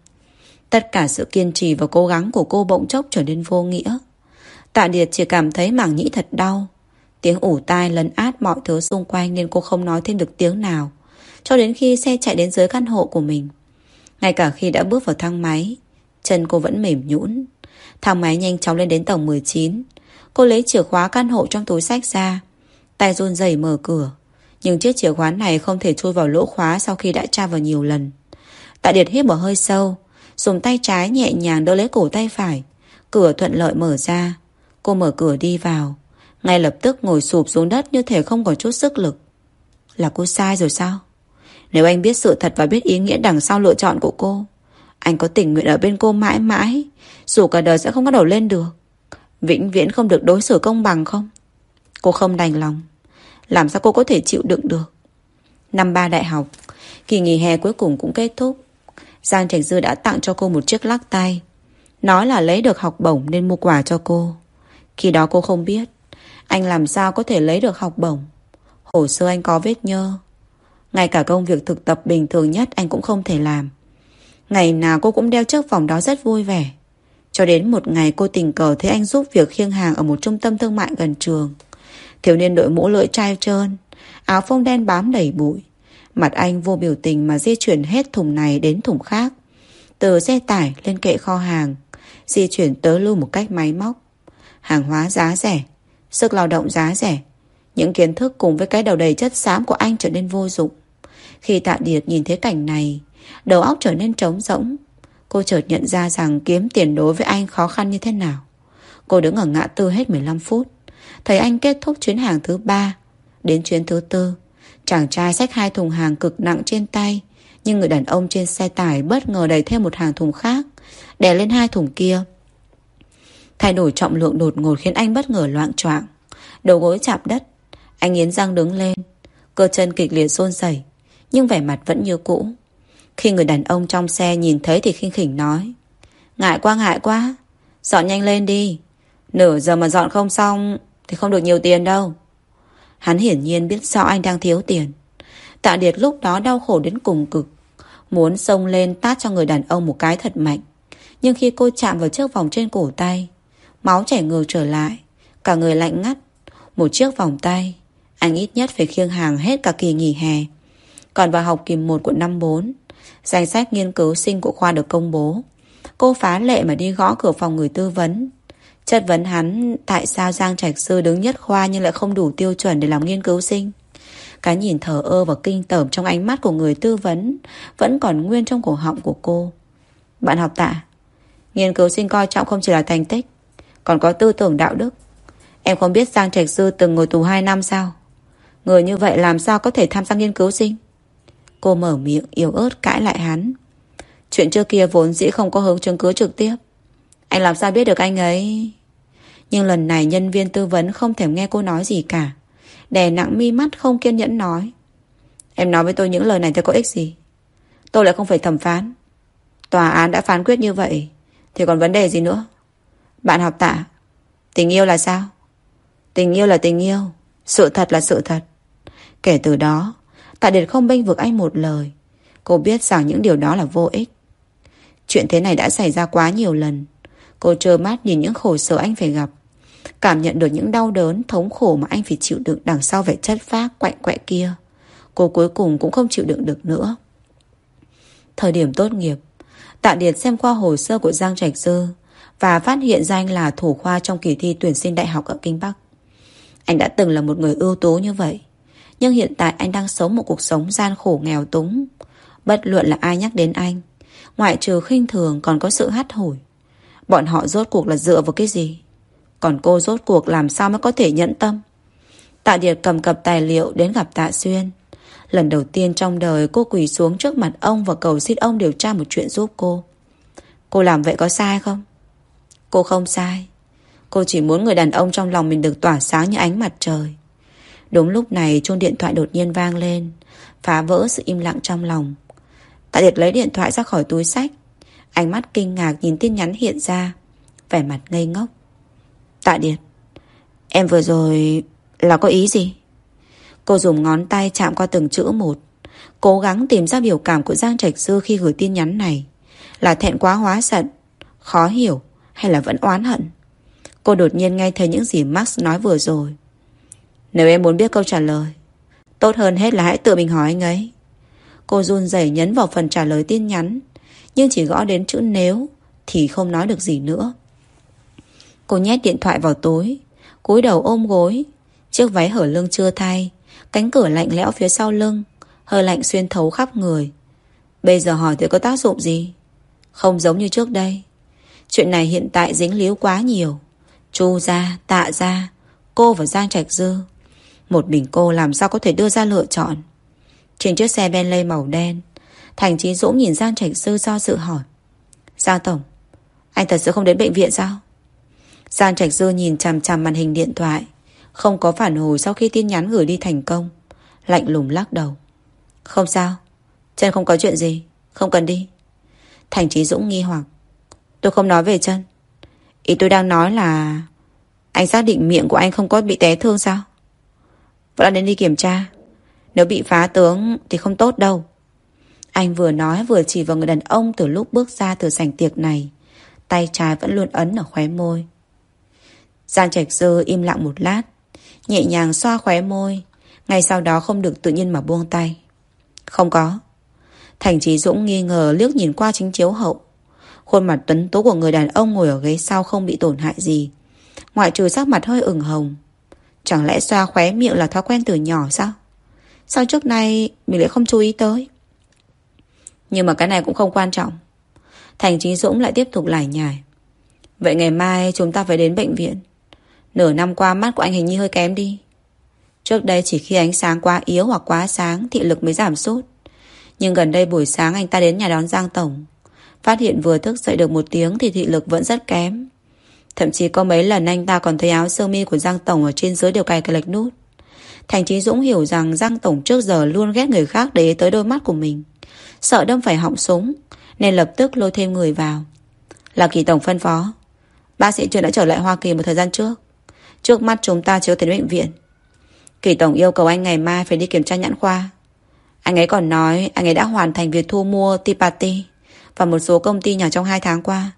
Tất cả sự kiên trì và cố gắng của cô bỗng chốc trở nên vô nghĩa. Tạ Điệt chỉ cảm thấy mảng nhĩ thật đau. Tiếng ủ tai lấn át mọi thứ xung quanh nên cô không nói thêm được tiếng nào. Cho đến khi xe chạy đến dưới căn hộ của mình. Ngay cả khi đã bước vào thang máy, chân cô vẫn mềm nhũn. Thang máy nhanh chóng lên đến tầng 19. Cô lấy chìa khóa căn hộ trong túi sách ra. Tay run rẩy mở cửa. Nhưng chiếc chìa khóa này không thể chui vào lỗ khóa sau khi đã tra vào nhiều lần. Tạ Điệt hít một hơi sâu. Dùng tay trái nhẹ nhàng đỡ lấy cổ tay phải. Cửa thuận lợi mở ra. Cô mở cửa đi vào. Ngay lập tức ngồi sụp xuống đất như thể không có chút sức lực. Là cô sai rồi sao? Nếu anh biết sự thật và biết ý nghĩa đằng sau lựa chọn của cô, anh có tình nguyện ở bên cô mãi mãi, dù cả đời sẽ không có đầu lên được. Vĩnh viễn không được đối xử công bằng không? Cô không đành lòng. Làm sao cô có thể chịu đựng được? Năm ba đại học, kỳ nghỉ hè cuối cùng cũng kết thúc. Giang Trạch Dư đã tặng cho cô một chiếc lắc tay. Nói là lấy được học bổng nên mua quà cho cô. Khi đó cô không biết anh làm sao có thể lấy được học bổng. Hồ sơ anh có vết nhơ. Ngay cả công việc thực tập bình thường nhất anh cũng không thể làm. Ngày nào cô cũng đeo chiếc vòng đó rất vui vẻ. Cho đến một ngày cô tình cờ thấy anh giúp việc khiêng hàng ở một trung tâm thương mại gần trường. Thiếu niên đội mũ lưỡi chai trơn, áo phông đen bám đầy bụi. Mặt anh vô biểu tình mà di chuyển hết thùng này đến thùng khác. Từ xe tải lên kệ kho hàng, di chuyển tớ lưu một cách máy móc. Hàng hóa giá rẻ, sức lao động giá rẻ. Những kiến thức cùng với cái đầu đầy chất xám của anh trở nên vô dụng. Khi tạ điệt nhìn thấy cảnh này, đầu óc trở nên trống rỗng. Cô chợt nhận ra rằng kiếm tiền đối với anh khó khăn như thế nào. Cô đứng ở ngã tư hết 15 phút. Thấy anh kết thúc chuyến hàng thứ ba Đến chuyến thứ tư Chàng trai xách hai thùng hàng cực nặng trên tay Nhưng người đàn ông trên xe tải Bất ngờ đẩy thêm một hàng thùng khác Đè lên hai thùng kia Thay đổi trọng lượng đột ngột khiến anh bất ngờ loạn choạng. Đầu gối chạm đất, Anh nghiến răng đứng lên, Cơ chân kịch liệt xôn rẩy, Nhưng vẻ mặt vẫn như cũ. Khi người đàn ông trong xe nhìn thấy thì khinh khỉnh nói, Ngại quá ngại quá, Dọn nhanh lên đi. Nửa giờ mà dọn không xong Thì không được nhiều tiền đâu. Hắn hiển nhiên biết rõ anh đang thiếu tiền. Tạ Điệt lúc đó đau khổ đến cùng cực, Muốn xông lên tát cho người đàn ông một cái thật mạnh. Nhưng khi cô chạm vào chiếc vòng trên cổ tay Máu chảy ngược trở lại Cả người lạnh ngắt Một chiếc vòng tay Anh ít nhất phải khiêng hàng hết cả kỳ nghỉ hè Còn vào học kỳ 1 của năm 4 Danh sách nghiên cứu sinh của khoa được công bố Cô phá lệ mà đi gõ cửa phòng người tư vấn Chất vấn hắn tại sao Giang Trạch Sư đứng nhất khoa nhưng lại không đủ tiêu chuẩn để làm nghiên cứu sinh. Cái nhìn thờ ơ và kinh tởm trong ánh mắt của người tư vấn vẫn còn nguyên trong cổ họng của cô. Bạn học tạ, nghiên cứu sinh coi trọng không chỉ là thành tích, còn có tư tưởng đạo đức. Em không biết Giang Trạch Sư từng ngồi tù 2 năm sao? Người như vậy làm sao có thể tham gia nghiên cứu sinh? Cô mở miệng yếu ớt cãi lại hắn. Chuyện trước kia vốn dĩ không có hướng chứng cứ trực tiếp. Anh làm sao biết được anh ấy Nhưng lần này nhân viên tư vấn Không thèm nghe cô nói gì cả Đè nặng mi mắt không kiên nhẫn nói Em nói với tôi những lời này thì có ích gì Tôi lại không phải thẩm phán Tòa án đã phán quyết như vậy, Thì còn vấn đề gì nữa bạn học tạ. Tình yêu là sao? Tình yêu là tình yêu. Sự thật là sự thật. Kể từ đó, Tạ Điệt không bênh vực anh một lời. Cô biết rằng những điều đó là vô ích. Chuyện thế này đã xảy ra quá nhiều lần. Cô trơ mắt nhìn những khổ sở anh phải gặp. Cảm nhận được những đau đớn, Thống khổ mà anh phải chịu đựng Đằng sau vẻ chất phác, quạnh quẹ kia. Cô cuối cùng cũng không chịu đựng được nữa. Thời điểm tốt nghiệp, Tạ Điệt xem qua hồ sơ của Giang Trạch Dư và phát hiện ra anh là thủ khoa Trong kỳ thi tuyển sinh đại học ở Kinh Bắc. Anh đã từng là một người ưu tú như vậy, Nhưng hiện tại anh đang sống một cuộc sống gian khổ nghèo túng. Bất luận là ai nhắc đến anh, Ngoại trừ khinh thường còn có sự hắt hủi. Bọn họ rốt cuộc là dựa vào cái gì? Còn cô rốt cuộc làm sao mới có thể nhẫn tâm? Tạ Điệt cầm cập tài liệu đến gặp Tạ Xuyên. Lần đầu tiên trong đời cô quỳ xuống trước mặt ông Và cầu xin ông điều tra một chuyện giúp cô. Cô làm vậy có sai không? Cô không sai. Cô chỉ muốn người đàn ông trong lòng mình được tỏa sáng như ánh mặt trời. Đúng lúc này, chuông điện thoại đột nhiên vang lên, Phá vỡ sự im lặng trong lòng. Tạ Điệt lấy điện thoại ra khỏi túi sách. Ánh mắt kinh ngạc nhìn tin nhắn hiện ra, Vẻ mặt ngây ngốc. Tạ Điệt, Em vừa rồi là có ý gì? Cô dùng ngón tay chạm qua từng chữ một, Cố gắng tìm ra biểu cảm của Giang Trạch Sư khi gửi tin nhắn này. Là thẹn quá hóa giận, Khó hiểu. Hay là vẫn oán hận? Cô đột nhiên nghe thấy những gì Max nói vừa rồi. Nếu em muốn biết câu trả lời, Tốt hơn hết là hãy tự mình hỏi anh ấy. Cô run rẩy nhấn vào phần trả lời tin nhắn, Nhưng chỉ gõ đến chữ nếu Thì không nói được gì nữa. Cô nhét điện thoại vào túi, cúi đầu ôm gối. Chiếc váy hở lưng chưa thay, Cánh cửa lạnh lẽo phía sau lưng, Hơi lạnh xuyên thấu khắp người. Bây giờ hỏi thì có tác dụng gì? Không giống như trước đây. Chuyện này hiện tại dính líu quá nhiều. Chu ra, tạ ra Cô và Giang Trạch Dư. Một mình cô làm sao có thể đưa ra lựa chọn? Trên chiếc xe Bentley màu đen Thành Chí Dũng nhìn Giang Trạch Dư do sự hỏi. Giang Tổng Anh thật sự không đến bệnh viện sao? Giang Trạch Dư nhìn chằm chằm màn hình điện thoại Không có phản hồi sau khi tin nhắn gửi đi thành công Lạnh lùng lắc đầu. Không sao Chân không có chuyện gì Không cần đi. Thành Chí Dũng nghi hoặc. Tôi không nói về chân. Ý tôi đang nói là Anh xác định miệng của anh không có bị té thương sao? Vẫn là đến đi kiểm tra. Nếu bị phá tướng thì không tốt đâu. Anh vừa nói vừa chỉ vào người đàn ông Từ lúc bước ra từ sảnh tiệc này. Tay trái vẫn luôn ấn ở khóe môi. Giang Trạch Dư im lặng một lát, Nhẹ nhàng xoa khóe môi. Ngay sau đó không được tự nhiên mà buông tay. Không có. Thành Trí Dũng nghi ngờ liếc nhìn qua chính chiếu hậu. Khuôn mặt tuấn tú của người đàn ông ngồi ở ghế sau không bị tổn hại gì. Ngoại trừ sắc mặt hơi ửng hồng. Chẳng lẽ xoa khóe miệng là thói quen từ nhỏ sao? Sao trước nay Mình lại không chú ý tới? Nhưng mà cái này cũng không quan trọng. Thành Trí Dũng lại tiếp tục lải nhải. Vậy ngày mai chúng ta phải đến bệnh viện. Nửa năm qua mắt của anh hình như hơi kém đi. Trước đây chỉ khi ánh sáng quá yếu hoặc quá sáng, Thị lực mới giảm sút. Nhưng gần đây buổi sáng anh ta đến nhà đón Giang Tổng. Phát hiện vừa thức dậy được một tiếng Thì thị lực vẫn rất kém. Thậm chí có mấy lần anh ta còn thấy áo sơ mi của Giang Tổng Ở trên dưới đều cài cái lệch nút. Thành Trí Dũng hiểu rằng Giang Tổng trước giờ Luôn ghét người khác để tới đôi mắt của mình. Sợ đâm phải họng súng, Nên lập tức lôi thêm người vào. Là kỳ tổng phân phó, Bác sĩ chuyện đã trở lại Hoa Kỳ một thời gian trước. Trước mắt chúng ta chưa tới bệnh viện. Kỳ tổng yêu cầu anh ngày mai Phải đi kiểm tra nhãn khoa. Anh ấy còn nói anh ấy đã hoàn thành việc thu mua Tipati. Và một số công ty nhỏ trong 2 tháng qua,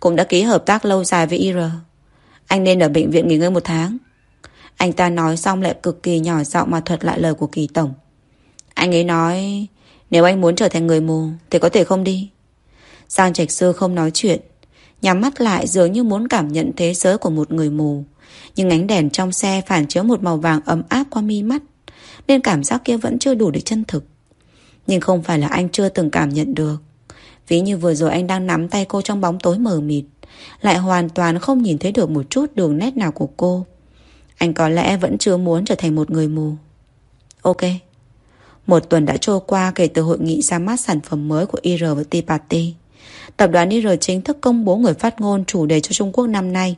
Cũng đã ký hợp tác lâu dài với IR Anh nên ở bệnh viện nghỉ ngơi một tháng. Anh ta nói xong lại cực kỳ nhỏ giọng Mà thuật lại lời của kỳ tổng. Anh ấy nói, Nếu anh muốn trở thành người mù Thì có thể không đi. Giang Trạch Sư không nói chuyện, Nhắm mắt lại dường như muốn cảm nhận thế giới của một người mù, Nhưng ánh đèn trong xe phản chiếu một màu vàng ấm áp qua mi mắt, Nên cảm giác kia vẫn chưa đủ để chân thực. Nhưng không phải là anh chưa từng cảm nhận được. Ví như vừa rồi anh đang nắm tay cô trong bóng tối mờ mịt Lại hoàn toàn không nhìn thấy được một chút đường nét nào của cô Anh có lẽ vẫn chưa muốn trở thành một người mù Ok Một tuần đã trôi qua kể từ hội nghị ra mắt sản phẩm mới của IR và Tea Party Tập đoàn IR chính thức công bố người phát ngôn chủ đề cho Trung Quốc năm nay.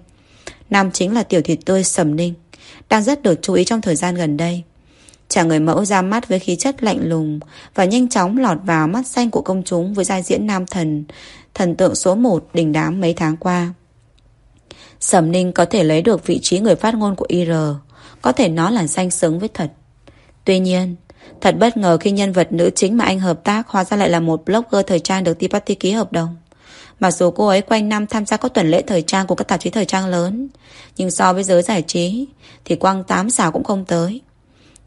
Năm chính là tiểu thịt tươi sầm ninh, đang rất được chú ý trong thời gian gần đây. Chàng người mẫu ra mắt với khí chất lạnh lùng và nhanh chóng lọt vào mắt xanh của công chúng với giai diễn nam thần, thần tượng số 1 đình đám mấy tháng qua. Sầm Ninh có thể lấy được vị trí người phát ngôn của IR, có thể nói là danh xứng với thật. Tuy nhiên, thật bất ngờ khi nhân vật nữ chính mà anh hợp tác hóa ra lại là một blogger thời trang được Tipati ký hợp đồng. Mặc dù cô ấy quanh năm tham gia các tuần lễ thời trang của các tạp chí thời trang lớn, nhưng so với giới giải trí thì quăng tám xào cũng không tới.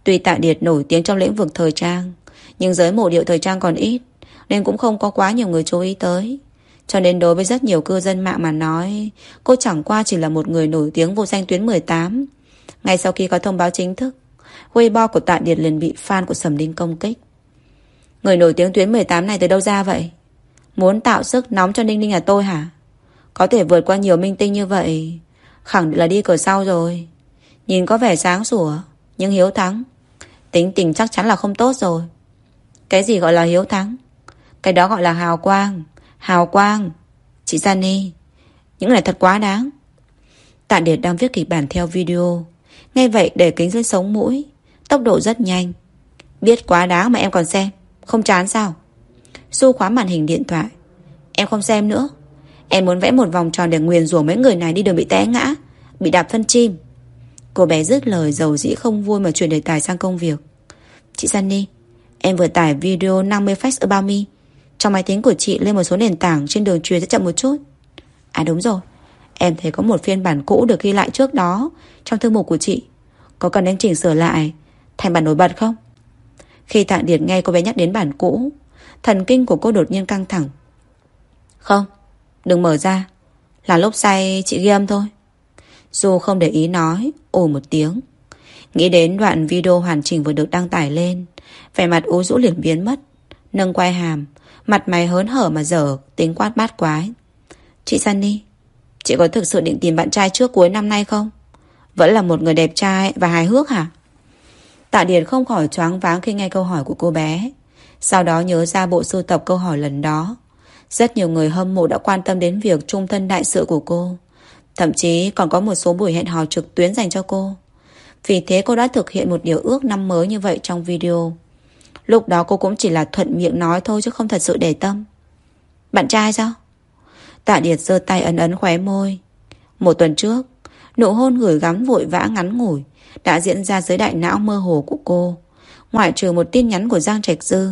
Tuy Tạ Điệt nổi tiếng trong lĩnh vực thời trang, nhưng giới mộ điệu thời trang còn ít, nên cũng không có quá nhiều người chú ý tới. Cho nên đối với rất nhiều cư dân mạng mà nói, cô chẳng qua chỉ là một người nổi tiếng vô danh tuyến 18. Ngay sau khi có thông báo chính thức, Weibo của Tạ Điệt liền bị fan của Sầm Đinh công kích. Người nổi tiếng tuyến 18 này từ đâu ra vậy? Muốn tạo sức nóng cho Ninh Ninh là tôi hả? Có thể vượt qua nhiều minh tinh như vậy Khẳng định là đi cửa sau rồi Nhìn có vẻ sáng sủa nhưng hiếu thắng, Tính tình chắc chắn là không tốt rồi. Cái gì gọi là hiếu thắng? Cái đó gọi là hào quang. Hào quang. Chị Sunny, Những này thật quá đáng. Tạ Điệt đang viết kịch bản theo video. Ngay vậy, để kính dưới sống mũi, Tốc độ rất nhanh. Biết quá đáng mà em còn xem, Không chán sao? Xu khóa màn hình điện thoại. Em không xem nữa. Em muốn vẽ một vòng tròn để nguyền rủa mấy người này đi đường bị té ngã, Bị đạp phân chim. Cô bé dứt lời, dầu dĩ không vui mà chuyển đề tài sang công việc. Chị Sunny, Em vừa tải video 50 facts about me. Trong máy tính của chị lên một số nền tảng Trên đường truyền sẽ chậm một chút. À đúng rồi. Em thấy có một phiên bản cũ được ghi lại trước đó Trong thư mục của chị. Có cần em chỉnh sửa lại Thành bản nổi bật không? Khi Tạ Điệt nghe cô bé nhắc đến bản cũ, Thần kinh của cô đột nhiên căng thẳng. Không, Đừng mở ra. Là lúc say chị ghi âm thôi dù không để ý nói, Ồ một tiếng. Nghĩ đến đoạn video hoàn chỉnh vừa được đăng tải lên, Vẻ mặt ú rũ liền biến mất. Nâng quay hàm, Mặt mày hớn hở mà dở Tính quát bát quái. Chị Sunny, Chị có thực sự định tìm bạn trai trước cuối năm nay không? Vẫn là một người đẹp trai và hài hước hả? Tạ Điền không khỏi choáng váng khi nghe câu hỏi của cô bé. Sau đó nhớ ra bộ sưu tập câu hỏi lần đó. Rất nhiều người hâm mộ đã quan tâm đến việc trung thân đại sự của cô. Thậm chí còn có một số buổi hẹn hò trực tuyến dành cho cô. Vì thế cô đã thực hiện một điều ước năm mới như vậy trong video. Lúc đó cô cũng chỉ là thuận miệng nói thôi chứ không thật sự để tâm. Bạn trai sao? Tạ Điệt giơ tay ấn ấn khóe môi. Một tuần trước, nụ hôn gửi gắm vội vã ngắn ngủi đã diễn ra dưới đại não mơ hồ của cô. Ngoại trừ một tin nhắn của Giang Trạch Dư.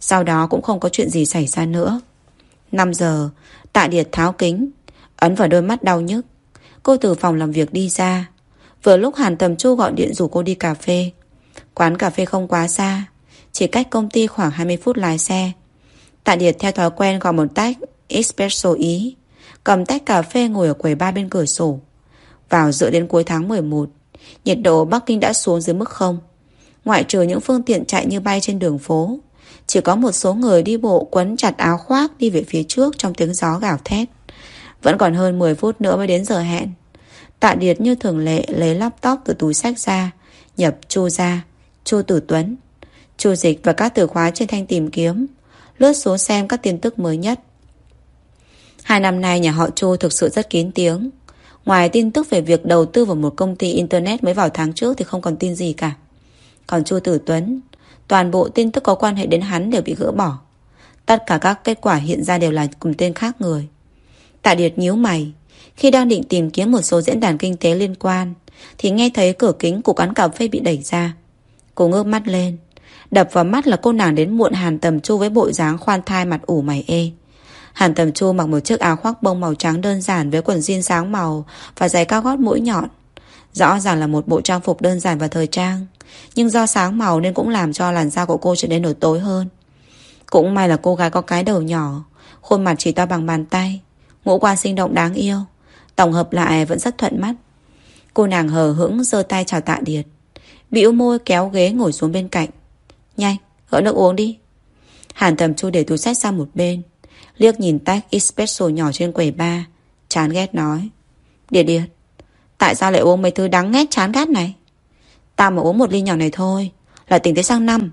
Sau đó cũng không có chuyện gì xảy ra nữa. 5 giờ, Tạ Điệt tháo kính, ấn vào đôi mắt đau nhức. Cô từ phòng làm việc đi ra. Vừa lúc Hàn Tầm Chu gọi điện rủ cô đi cà phê. Quán cà phê không quá xa, chỉ cách công ty khoảng 20 phút lái xe. Tạ Điệt theo thói quen gọi một tách espresso ý, cầm tách cà phê ngồi ở quầy ba bên cửa sổ. Vào giữa đến cuối tháng 11, nhiệt độ Bắc Kinh đã xuống dưới mức không. Ngoại trừ những phương tiện chạy như bay trên đường phố, chỉ có một số người đi bộ quấn chặt áo khoác đi về phía trước trong tiếng gió gào thét. Vẫn còn hơn 10 phút nữa mới đến giờ hẹn. Tạ Điệt như thường lệ lấy laptop từ túi sách ra, nhập Chu ra, Chu Tử Tuấn, Chu Dịch và các từ khóa trên thanh tìm kiếm, lướt xuống xem các tin tức mới nhất. Hai năm nay nhà họ Chu thực sự rất kín tiếng. Ngoài tin tức về việc đầu tư vào một công ty Internet mới vào tháng trước thì không còn tin gì cả. Còn Chu Tử Tuấn Toàn bộ tin tức có quan hệ đến hắn đều bị gỡ bỏ Tất cả các kết quả hiện ra đều là cùng tên khác người Tạ Điệt nhíu mày khi đang định tìm kiếm một số diễn đàn kinh tế liên quan, Thì nghe thấy cửa kính của quán cà phê bị đẩy ra Cô ngước mắt lên, Đập vào mắt là cô nàng đến muộn Hàn Tầm Chu với bộ dáng khoan thai mặt ủ mày ê Hàn Tầm Chu mặc một chiếc áo khoác bông màu trắng đơn giản với quần jean sáng màu và giày cao gót mũi nhọn. Rõ ràng là một bộ trang phục đơn giản và thời trang. Nhưng do sáng màu nên cũng làm cho làn da của cô trở nên nổi tối hơn Cũng may là cô gái có cái đầu nhỏ, Khuôn mặt chỉ to bằng bàn tay, Ngũ quan sinh động đáng yêu Tổng hợp lại vẫn rất thuận mắt. Cô nàng hờ hững giơ tay chào tạ điệt. Bĩu môi kéo ghế ngồi xuống bên cạnh. Nhanh, gọi nước uống đi. Hàn thầm chu để túi sách sang một bên. Liếc nhìn tách espresso nhỏ trên quầy ba. Chán ghét nói. Điệt điệt Tại sao lại uống mấy thứ đắng ghét chán ghét này? Tao mà uống một ly nhỏ này thôi Là tỉnh tới sang năm.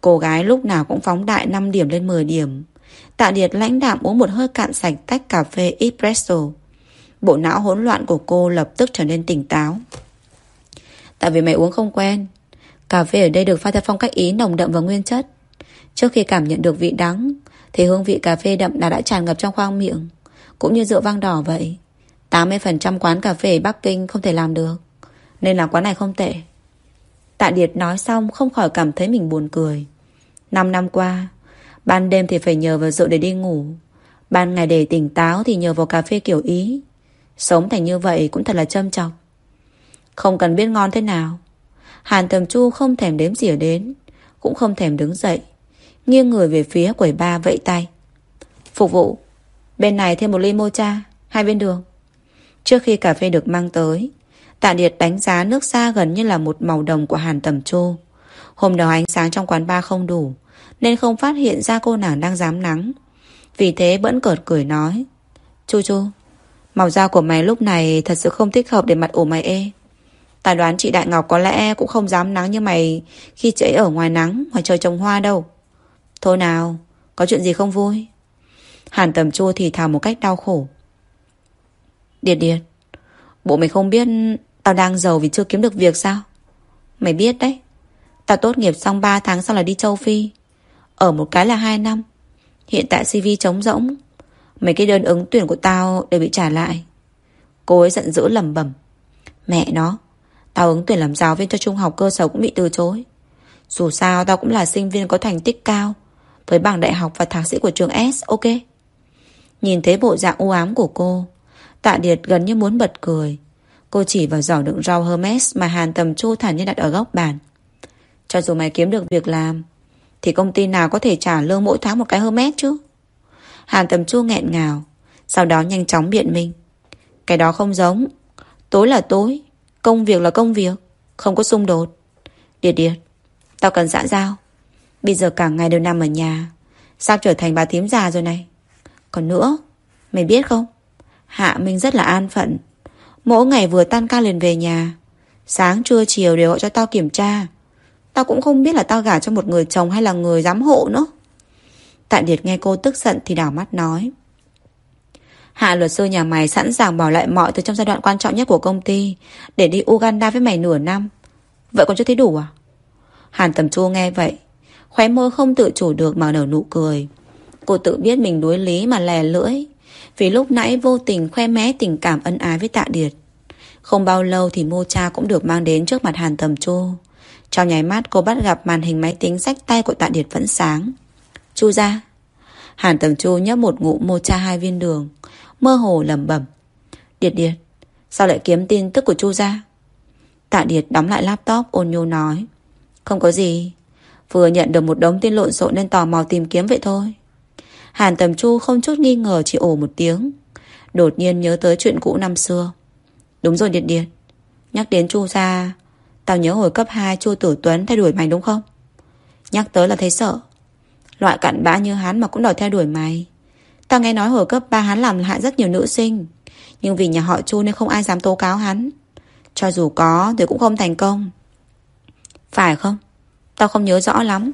Cô gái lúc nào cũng phóng đại 5 điểm lên 10 điểm. Tạ Điệt lãnh đạm uống một hơi cạn sạch tách cà phê espresso. Bộ não hỗn loạn của cô lập tức trở nên tỉnh táo Tại vì mày uống không quen Cà phê ở đây được pha theo phong cách Ý nồng đậm và nguyên chất Trước khi cảm nhận được vị đắng Thì hương vị cà phê đậm đã đã tràn ngập trong khoang miệng Cũng như rượu vang đỏ vậy 80% quán cà phê Bắc Kinh không thể làm được Nên là quán này không tệ Tạ Điệt nói xong không khỏi cảm thấy mình buồn cười. Năm năm qua, ban đêm thì phải nhờ vào rượu để đi ngủ. Ban ngày để tỉnh táo thì nhờ vào cà phê kiểu Ý. Sống thành như vậy cũng thật là châm trọng. Không cần biết ngon thế nào. Hàn Thầm Chu không thèm đếm gì ở đến, cũng không thèm đứng dậy. Nghiêng người về phía quầy ba vẫy tay. Phục vụ, bên này thêm một ly mocha, hai bên đường. Trước khi cà phê được mang tới, Tạ Điệt đánh giá nước xa gần như là một màu đồng của Hàn Tầm Chu. Hôm đó ánh sáng trong quán bar không đủ, nên không phát hiện ra cô nàng đang dám nắng. Vì thế bẫn cợt cười nói. Chu Chu, màu da của mày lúc này thật sự không thích hợp để mặt ủ mày ê. Ta đoán chị Đại Ngọc có lẽ cũng không dám nắng như mày khi chị ấy ở ngoài nắng, ngoài trời trồng hoa đâu. Thôi nào, có chuyện gì không vui? Hàn Tầm Chua thì thào một cách đau khổ. Điệt điệt, bộ mày không biết tao đang giàu vì chưa kiếm được việc sao? Mày biết đấy, tao tốt nghiệp xong 3 tháng sau là đi châu Phi. Ở một cái là 2 năm. Hiện tại CV trống rỗng. Mấy cái đơn ứng tuyển của tao đều bị trả lại. Cô ấy giận dữ lầm bẩm Mẹ nó, tao ứng tuyển làm giáo viên cho trung học cơ sở cũng bị từ chối. Dù sao tao cũng là sinh viên có thành tích cao với bằng đại học và thạc sĩ của trường S, ok? Nhìn thấy bộ dạng u ám của cô, Tạ Điệt gần như muốn bật cười. Cô chỉ vào giỏ đựng rau Hermes mà Hàn Tầm Chu thản nhiên đặt ở góc bàn. Cho dù mày kiếm được việc làm, thì công ty nào có thể trả lương mỗi tháng một cái Hermes chứ? Hàn Tầm Chu nghẹn ngào, sau đó nhanh chóng biện minh. Cái đó không giống. Tối là tối, công việc là công việc, không có xung đột. Điệt điệt, tao cần xã giao. Bây giờ cả ngày đều nằm ở nhà, sao trở thành bà thím già rồi này? Còn nữa, mày biết không? Hạ Minh rất là an phận. Mỗi ngày vừa tan ca liền về nhà. Sáng trưa chiều đều gọi cho tao kiểm tra. Tao cũng không biết là tao gả cho một người chồng hay là người giám hộ nữa. Tạ Điệt nghe cô tức giận thì đảo mắt nói. Hạ luật sư nhà mày sẵn sàng bỏ lại mọi thứ trong giai đoạn quan trọng nhất của công ty để đi Uganda với mày nửa năm. Vậy còn chưa thấy đủ à? Hàn tầm chua nghe vậy. Khóe môi không tự chủ được mà nở nụ cười. Cô tự biết mình đối lý mà lè lưỡi. Vì lúc nãy vô tình khoe mé tình cảm ân ái với tạ điệt. Không bao lâu thì mô cha cũng được mang đến trước mặt Hàn tầm chô. Trong nháy mắt, cô bắt gặp màn hình máy tính sách tay của tạ điệt vẫn sáng. Chu ra. Hàn tầm chu nhấp một ngụm mô cha hai viên đường. Mơ hồ lẩm bẩm. Điệt điệt. Sao lại kiếm tin tức của chu ra? Tạ điệt đóng lại laptop ôn nhô nói. Không có gì. Vừa nhận được một đống tin lộn xộn nên tò mò tìm kiếm vậy thôi. Hàn Tầm Chu không chút nghi ngờ chỉ ổ một tiếng. Đột nhiên nhớ tới chuyện cũ năm xưa. Đúng rồi Điệt Điệt. Nhắc đến Chu ra, tao nhớ hồi cấp 2 Chu Tử Tuấn thay đuổi mày đúng không? Nhắc tới là thấy sợ. Loại cặn bã như hắn mà cũng đòi theo đuổi mày. Tao nghe nói hồi cấp 3 hắn làm hại rất nhiều nữ sinh. Nhưng vì nhà họ Chu nên không ai dám tố cáo hắn. Cho dù có thì cũng không thành công. Phải không? Tao không nhớ rõ lắm.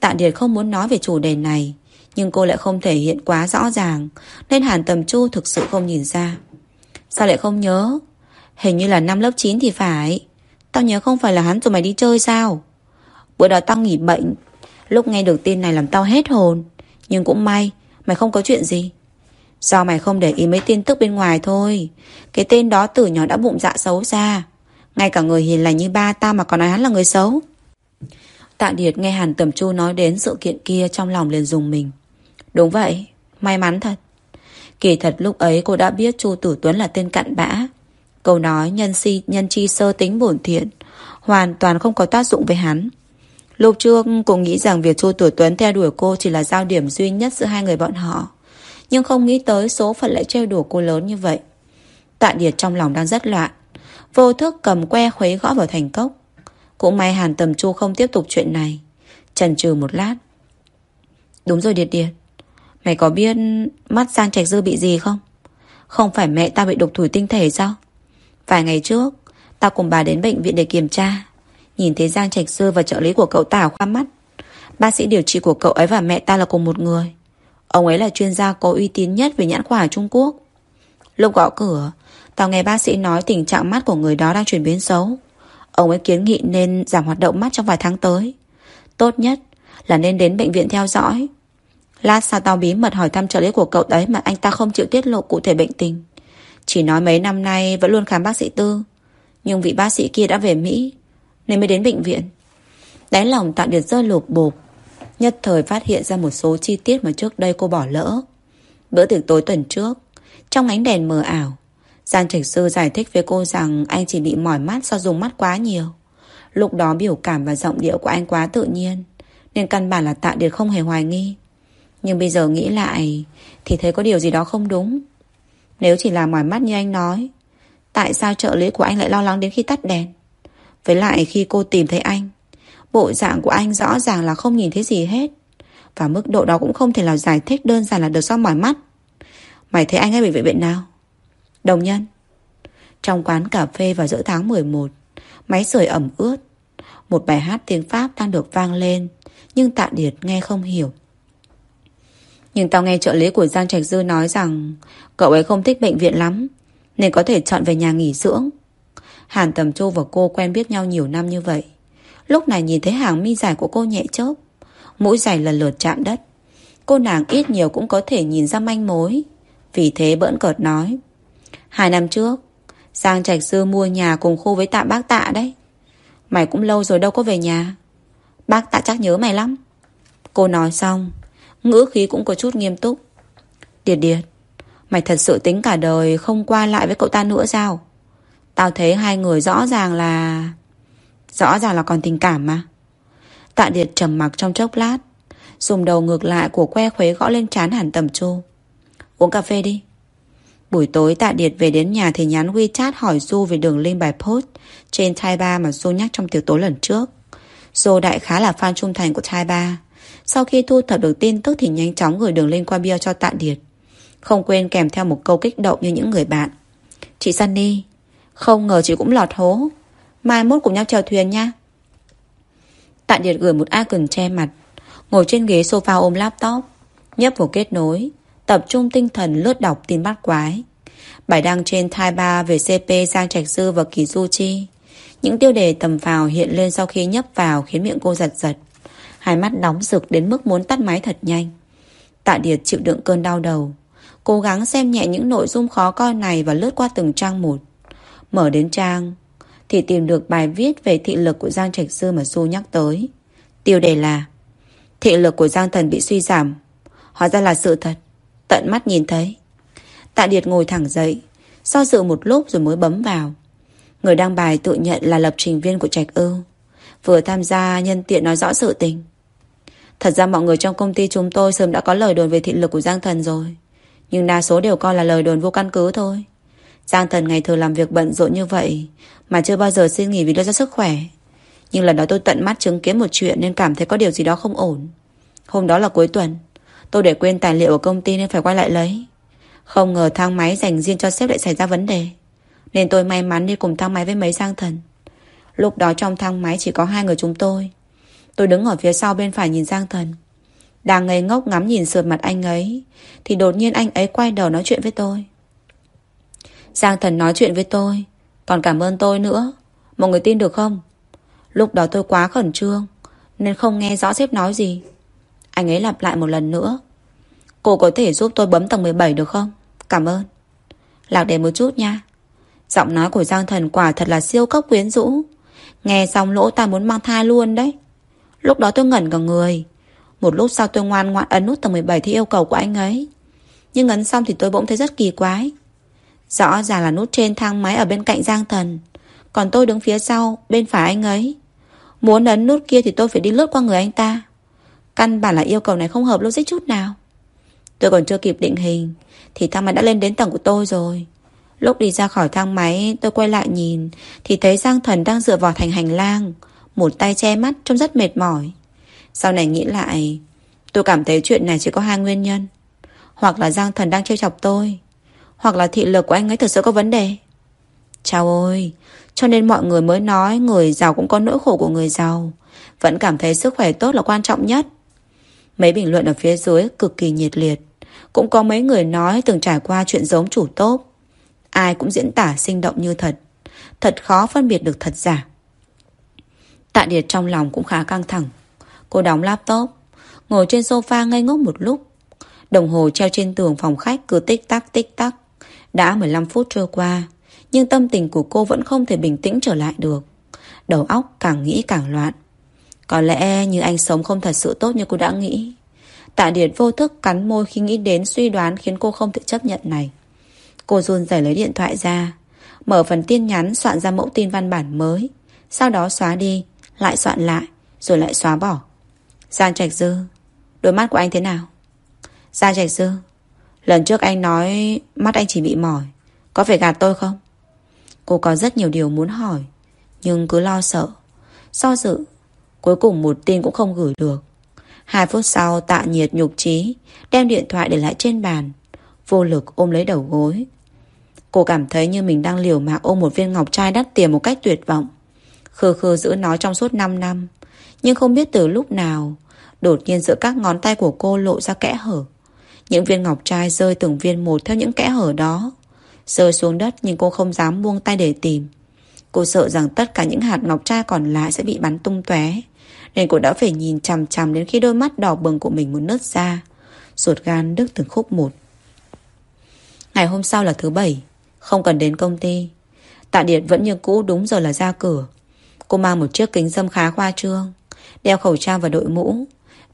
Tạ Điệt không muốn nói về chủ đề này, nhưng cô lại không thể hiện quá rõ ràng, Nên Hàn Tầm Chu thực sự không nhìn ra Sao lại không nhớ Hình như là năm lớp 9 thì phải Tao nhớ không phải là hắn rồi mày đi chơi sao Bữa đó tao nghỉ bệnh Lúc nghe được tin này làm tao hết hồn Nhưng cũng may Mày không có chuyện gì Do mày không để ý mấy tin tức bên ngoài thôi Cái tên đó từ nhỏ đã bụng dạ xấu xa Ngay cả người hiền lành như ba ta mà còn nói hắn là người xấu Tạ Điệt nghe Hàn Tầm Chu nói đến sự kiện kia trong lòng liền dùng mình. Đúng vậy, may mắn thật. Kỳ thật lúc ấy cô đã biết Chu Tử Tuấn là tên cặn bã. Câu nói nhân si nhân chi sơ tính bổn thiện hoàn toàn không có tác dụng với hắn. Lúc trước cô nghĩ rằng việc Chu Tử Tuấn theo đuổi cô chỉ là giao điểm duy nhất giữa hai người bọn họ. Nhưng không nghĩ tới số phận lại trêu đùa cô lớn như vậy. Tạ Điệt trong lòng đang rất loạn. Vô thức cầm que khuấy gõ vào thành cốc. Cũng may Hàn Tầm Chu không tiếp tục chuyện này. Trần trừ một lát. Đúng rồi Điệt Điệt. Mày có biết mắt Giang Trạch Dư bị gì không? Không phải mẹ ta bị đục thủy tinh thể sao? Vài ngày trước, ta cùng bà đến bệnh viện để kiểm tra. Nhìn thấy Giang Trạch sơ và trợ lý của cậu Tảo khoa mắt. Bác sĩ điều trị của cậu ấy và mẹ ta là cùng một người. Ông ấy là chuyên gia có uy tín nhất về nhãn khoa ở Trung Quốc. Lúc gõ cửa, tao nghe bác sĩ nói tình trạng mắt của người đó đang chuyển biến xấu. Ông ấy kiến nghị nên giảm hoạt động mắt trong vài tháng tới. Tốt nhất là nên đến bệnh viện theo dõi Lát sau tao bí mật hỏi thăm trợ lý của cậu đấy Mà anh ta không chịu tiết lộ cụ thể bệnh tình Chỉ nói mấy năm nay vẫn luôn khám bác sĩ tư Nhưng vị bác sĩ kia đã về Mỹ nên mới đến bệnh viện. Đáy lòng tạo điệt rơi lụp bộp. Nhất thời phát hiện ra một số chi tiết Mà trước đây cô bỏ lỡ. Bữa tiệc tối tuần trước, Trong ánh đèn mờ ảo, Giang Trạch Sư giải thích với cô rằng Anh chỉ bị mỏi mắt do dùng mắt quá nhiều. Lúc đó biểu cảm và giọng điệu của anh quá tự nhiên, Nên căn bản là tạ điệt không hề hoài nghi. Nhưng bây giờ nghĩ lại, Thì thấy có điều gì đó không đúng. Nếu chỉ là mỏi mắt như anh nói, Tại sao trợ lý của anh lại lo lắng đến khi tắt đèn? Với lại khi cô tìm thấy anh, Bộ dạng của anh rõ ràng là không nhìn thấy gì hết. Và mức độ đó cũng không thể nào giải thích đơn giản là được do mỏi mắt. Mày thấy anh ấy bị bệnh viện nào? Đồng nhân. Trong quán cà phê vào giữa tháng 11 Máy sưởi ẩm ướt. Một bài hát tiếng Pháp đang được vang lên, Nhưng Tạ Điệt nghe không hiểu. Nhưng tao nghe trợ lý của Giang Trạch Dư nói rằng, Cậu ấy không thích bệnh viện lắm, Nên có thể chọn về nhà nghỉ dưỡng. Hàn, Tầm Chu và cô quen biết nhau nhiều năm như vậy. Lúc này nhìn thấy hàng mi dài của cô nhẹ chớp, Mũi dài lần lượt chạm đất. Cô nàng ít nhiều cũng có thể nhìn ra manh mối, Vì thế bỡn cợt nói, Hai năm trước, Giang Trạch Sư mua nhà cùng khu với tạ bác tạ đấy. Mày cũng lâu rồi đâu có về nhà. Bác tạ chắc nhớ mày lắm. Cô nói xong, Ngữ khí cũng có chút nghiêm túc, Điệt điệt, Mày thật sự tính cả đời không qua lại với cậu ta nữa sao? Tao thấy hai người rõ ràng là Rõ ràng là còn tình cảm mà Tạ Điệt trầm mặc trong chốc lát Dùng đầu ngược lại của que khuế gõ lên chán hẳn tầm chu Uống cà phê đi Buổi tối Tạ Điệt về đến nhà thì nhắn WeChat hỏi Du về đường link bài post trên Thai Ba mà Du nhắc trong tiểu tối lần trước. Du đại khá là fan trung thành của Thai Ba. Sau khi thu thập được tin tức thì nhanh chóng gửi đường link qua bio cho Tạ Điệt. Không quên kèm theo một câu kích động như những người bạn. Chị Sunny, không ngờ chị cũng lọt hố. Mai mốt cùng nhau chèo thuyền nha. Tạ Điệt gửi một icon che mặt, ngồi trên ghế sofa ôm laptop, nhấp vào kết nối, tập trung tinh thần lướt đọc tin bắt quái. Bài đăng trên Thai Ba về CP Giang Trạch Sư và Kỳ Du Chi. Những tiêu đề tầm vào hiện lên sau khi nhấp vào khiến miệng cô giật giật. Hai mắt nóng rực đến mức muốn tắt máy thật nhanh. Tạ Điệt chịu đựng cơn đau đầu. Cố gắng xem nhẹ những nội dung khó coi này và lướt qua từng trang một. Mở đến trang thì tìm được bài viết về thị lực của Giang Trạch Sư mà Du nhắc tới. Tiêu đề là Thị lực của Giang Thần bị suy giảm. Hóa ra là sự thật. Tận mắt nhìn thấy. Tạ Điệt ngồi thẳng dậy, so dự một lúc rồi mới bấm vào. Người đăng bài tự nhận là lập trình viên của Trạch Ưu. Vừa tham gia nhân tiện nói rõ sự tình. Thật ra mọi người trong công ty chúng tôi sớm đã có lời đồn về thị lực của Giang Thần rồi. Nhưng đa số đều coi là lời đồn vô căn cứ thôi. Giang Thần ngày thường làm việc bận rộn như vậy mà chưa bao giờ xin nghỉ vì lo cho sức khỏe. Nhưng lần đó tôi tận mắt chứng kiến một chuyện nên cảm thấy có điều gì đó không ổn. Hôm đó là cuối tuần. Tôi để quên tài liệu ở công ty nên phải quay lại lấy. Không ngờ thang máy dành riêng cho sếp lại xảy ra vấn đề. Nên tôi may mắn đi cùng thang máy với mấy Giang Thần. Lúc đó trong thang máy chỉ có hai người chúng tôi. Tôi đứng ở phía sau bên phải nhìn Giang Thần. Đang ngây ngốc ngắm nhìn sượt mặt anh ấy, Thì đột nhiên anh ấy quay đầu nói chuyện với tôi Giang Thần nói chuyện với tôi. Còn cảm ơn tôi nữa. Mọi người tin được không? Lúc đó tôi quá khẩn trương, Nên không nghe rõ sếp nói gì. Anh ấy lặp lại một lần nữa. Cô có thể giúp tôi bấm tầng 17 được không? Cảm ơn. Lạc đề một chút nha. Giọng nói của Giang Thần quả thật là siêu cấp quyến rũ. Nghe xong lỗ ta muốn mang thai luôn đấy. Lúc đó tôi ngẩn cả người. Một lúc sau tôi ngoan ngoãn ấn nút tầng 17 theo yêu cầu của anh ấy. Nhưng ấn xong thì tôi bỗng thấy rất kỳ quái. Rõ ràng là nút trên thang máy ở bên cạnh Giang Thần. Còn tôi đứng phía sau, Bên phải anh ấy. Muốn ấn nút kia thì tôi phải đi lướt qua người anh ta. Căn bản là yêu cầu này không hợp logic chút nào. Tôi còn chưa kịp định hình, Thì thang máy đã lên đến tầng của tôi rồi. Lúc đi ra khỏi thang máy, Tôi quay lại nhìn, Thì thấy Giang Thần đang dựa vào thành hành lang, Một tay che mắt trông rất mệt mỏi. Sau này nghĩ lại, Tôi cảm thấy chuyện này chỉ có hai nguyên nhân. Hoặc là Giang Thần đang trêu chọc tôi. Hoặc là thị lực của anh ấy thực sự có vấn đề? Chào ôi Cho nên mọi người mới nói Người giàu cũng có nỗi khổ của người giàu. Vẫn cảm thấy sức khỏe tốt là quan trọng nhất. Mấy bình luận ở phía dưới cực kỳ nhiệt liệt. Cũng có mấy người nói từng trải qua chuyện giống chủ tốt Ai cũng diễn tả sinh động như thật. Thật khó phân biệt được thật giả. Tạ Điệt trong lòng cũng khá căng thẳng. Cô đóng laptop, Ngồi trên sofa ngây ngốc một lúc. Đồng hồ treo trên tường phòng khách cứ tích tắc tích tắc. Đã 15 phút trôi qua, Nhưng tâm tình của cô vẫn không thể bình tĩnh trở lại được. Đầu óc càng nghĩ càng loạn. Có lẽ như anh sống không thật sự tốt như cô đã nghĩ. Tạ Điệt vô thức cắn môi khi nghĩ đến suy đoán khiến cô không thể chấp nhận này. Cô run rẩy lấy điện thoại ra, Mở phần tin nhắn soạn ra mẫu tin văn bản mới, Sau đó xóa đi, Lại soạn lại, Rồi lại xóa bỏ. Giang Trạch Dư, Đôi mắt của anh thế nào? Giang Trạch Dư Lần trước anh nói mắt anh chỉ bị mỏi, Có phải gạt tôi không? Cô có rất nhiều điều muốn hỏi, Nhưng cứ lo sợ. Do dự, Cuối cùng một tin cũng không gửi được. Hai phút sau, tạ nhiệt nhục trí Đem điện thoại để lại trên bàn, Vô lực ôm lấy đầu gối. Cô cảm thấy như mình đang liều mạng ôm một viên ngọc trai đắt tiền một cách tuyệt vọng. Khờ khờ giữ nó trong suốt 5 năm, Nhưng không biết từ lúc nào, Đột nhiên giữa các ngón tay của cô lộ ra kẽ hở. Những viên ngọc trai rơi từng viên một theo những kẽ hở đó. Rơi xuống đất nhưng cô không dám buông tay để tìm. Cô sợ rằng tất cả những hạt ngọc trai còn lại sẽ bị bắn tung tóe, Nên cô đã phải nhìn chằm chằm đến khi đôi mắt đỏ bừng của mình muốn nứt ra, Ruột gan đứt từng khúc một. Ngày hôm sau là thứ bảy, Không cần đến công ty. Tạ Điệt vẫn như cũ đúng giờ là ra cửa. Cô mang một chiếc kính dâm khá khoa trương, Đeo khẩu trang và đội mũ,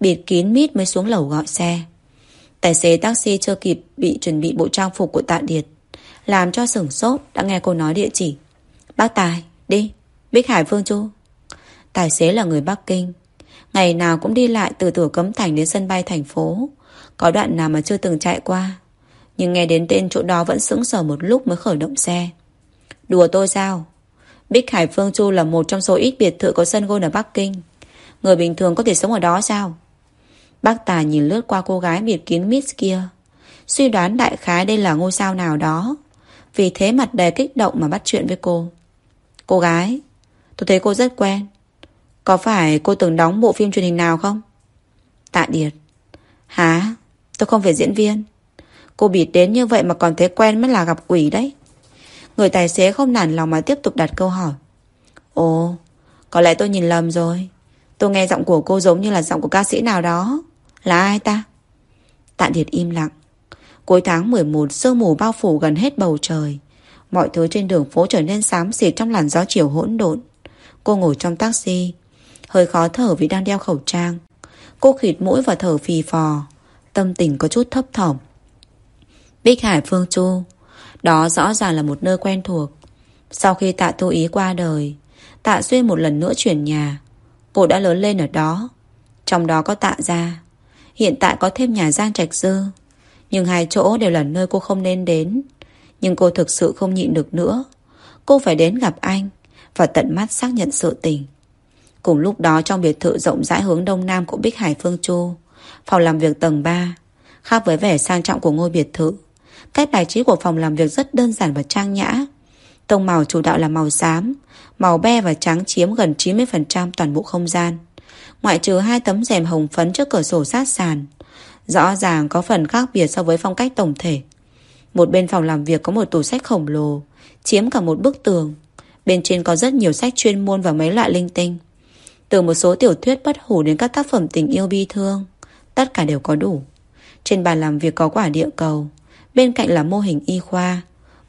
Bịt kín mít mới xuống lầu gọi xe. Tài xế taxi chưa kịp bị chuẩn bị bộ trang phục của Tạ Điệt Làm cho sửng sốt Đã nghe cô nói địa chỉ. Bác Tài, đi Bích Hải Phương Chu. Tài xế là người Bắc Kinh Ngày nào cũng đi lại từ cửa Cấm Thành đến sân bay thành phố. Có đoạn nào mà chưa từng chạy qua Nhưng nghe đến tên chỗ đó vẫn sững sờ một lúc mới khởi động xe. Đùa tôi sao? Bích Hải Phương Chu là một trong số ít biệt thự có sân gôn ở Bắc Kinh. Người bình thường có thể sống ở đó sao? Bác Tà nhìn lướt qua cô gái biệt kín mít kia. Suy đoán đại khái đây là ngôi sao nào đó. Vì thế mặt đầy kích động mà bắt chuyện với cô. Cô gái, Tôi thấy cô rất quen. Có phải cô từng đóng bộ phim truyền hình nào không? Tạ Điệt. Hả? Tôi không phải diễn viên. Cô bịt đến như vậy mà còn thấy quen mới là gặp quỷ đấy. Người tài xế không nản lòng mà tiếp tục đặt câu hỏi. Ồ, Có lẽ tôi nhìn lầm rồi. Tôi nghe giọng của cô giống như là giọng của ca sĩ nào đó. Là ai ta? Tạ Điệt im lặng. Cuối tháng 11 sương mù bao phủ gần hết bầu trời. Mọi thứ trên đường phố trở nên xám xịt trong làn gió chiều hỗn độn. Cô ngồi trong taxi, Hơi khó thở vì đang đeo khẩu trang. Cô khịt mũi và thở phì phò, Tâm tình có chút thấp thỏm. Bích Hải Phương Chu, Đó rõ ràng là một nơi quen thuộc. Sau khi tạ tu ý qua đời, Tạ Xuyên một lần nữa chuyển nhà. Cô đã lớn lên ở đó. Trong đó có tạ gia. Hiện tại có thêm nhà Giang Trạch Dư. Nhưng hai chỗ đều là nơi cô không nên đến. Nhưng cô thực sự không nhịn được nữa. Cô phải đến gặp anh Và tận mắt xác nhận sự tình. Cùng lúc đó trong biệt thự rộng rãi hướng đông nam của Bích Hải Phương Chu, Phòng làm việc tầng 3 Khác với vẻ sang trọng của ngôi biệt thự, Cách bài trí của phòng làm việc rất đơn giản và trang nhã. Tông màu chủ đạo là màu xám Màu be và trắng chiếm gần 90% toàn bộ không gian. Ngoại trừ hai tấm rèm hồng phấn trước cửa sổ sát sàn, Rõ ràng có phần khác biệt so với phong cách tổng thể. Một bên phòng làm việc có một tủ sách khổng lồ, Chiếm cả một bức tường. Bên trên có rất nhiều sách chuyên môn và mấy loại linh tinh. Từ một số tiểu thuyết bất hủ đến các tác phẩm tình yêu bi thương, Tất cả đều có đủ. Trên bàn làm việc có quả địa cầu, Bên cạnh là mô hình y khoa.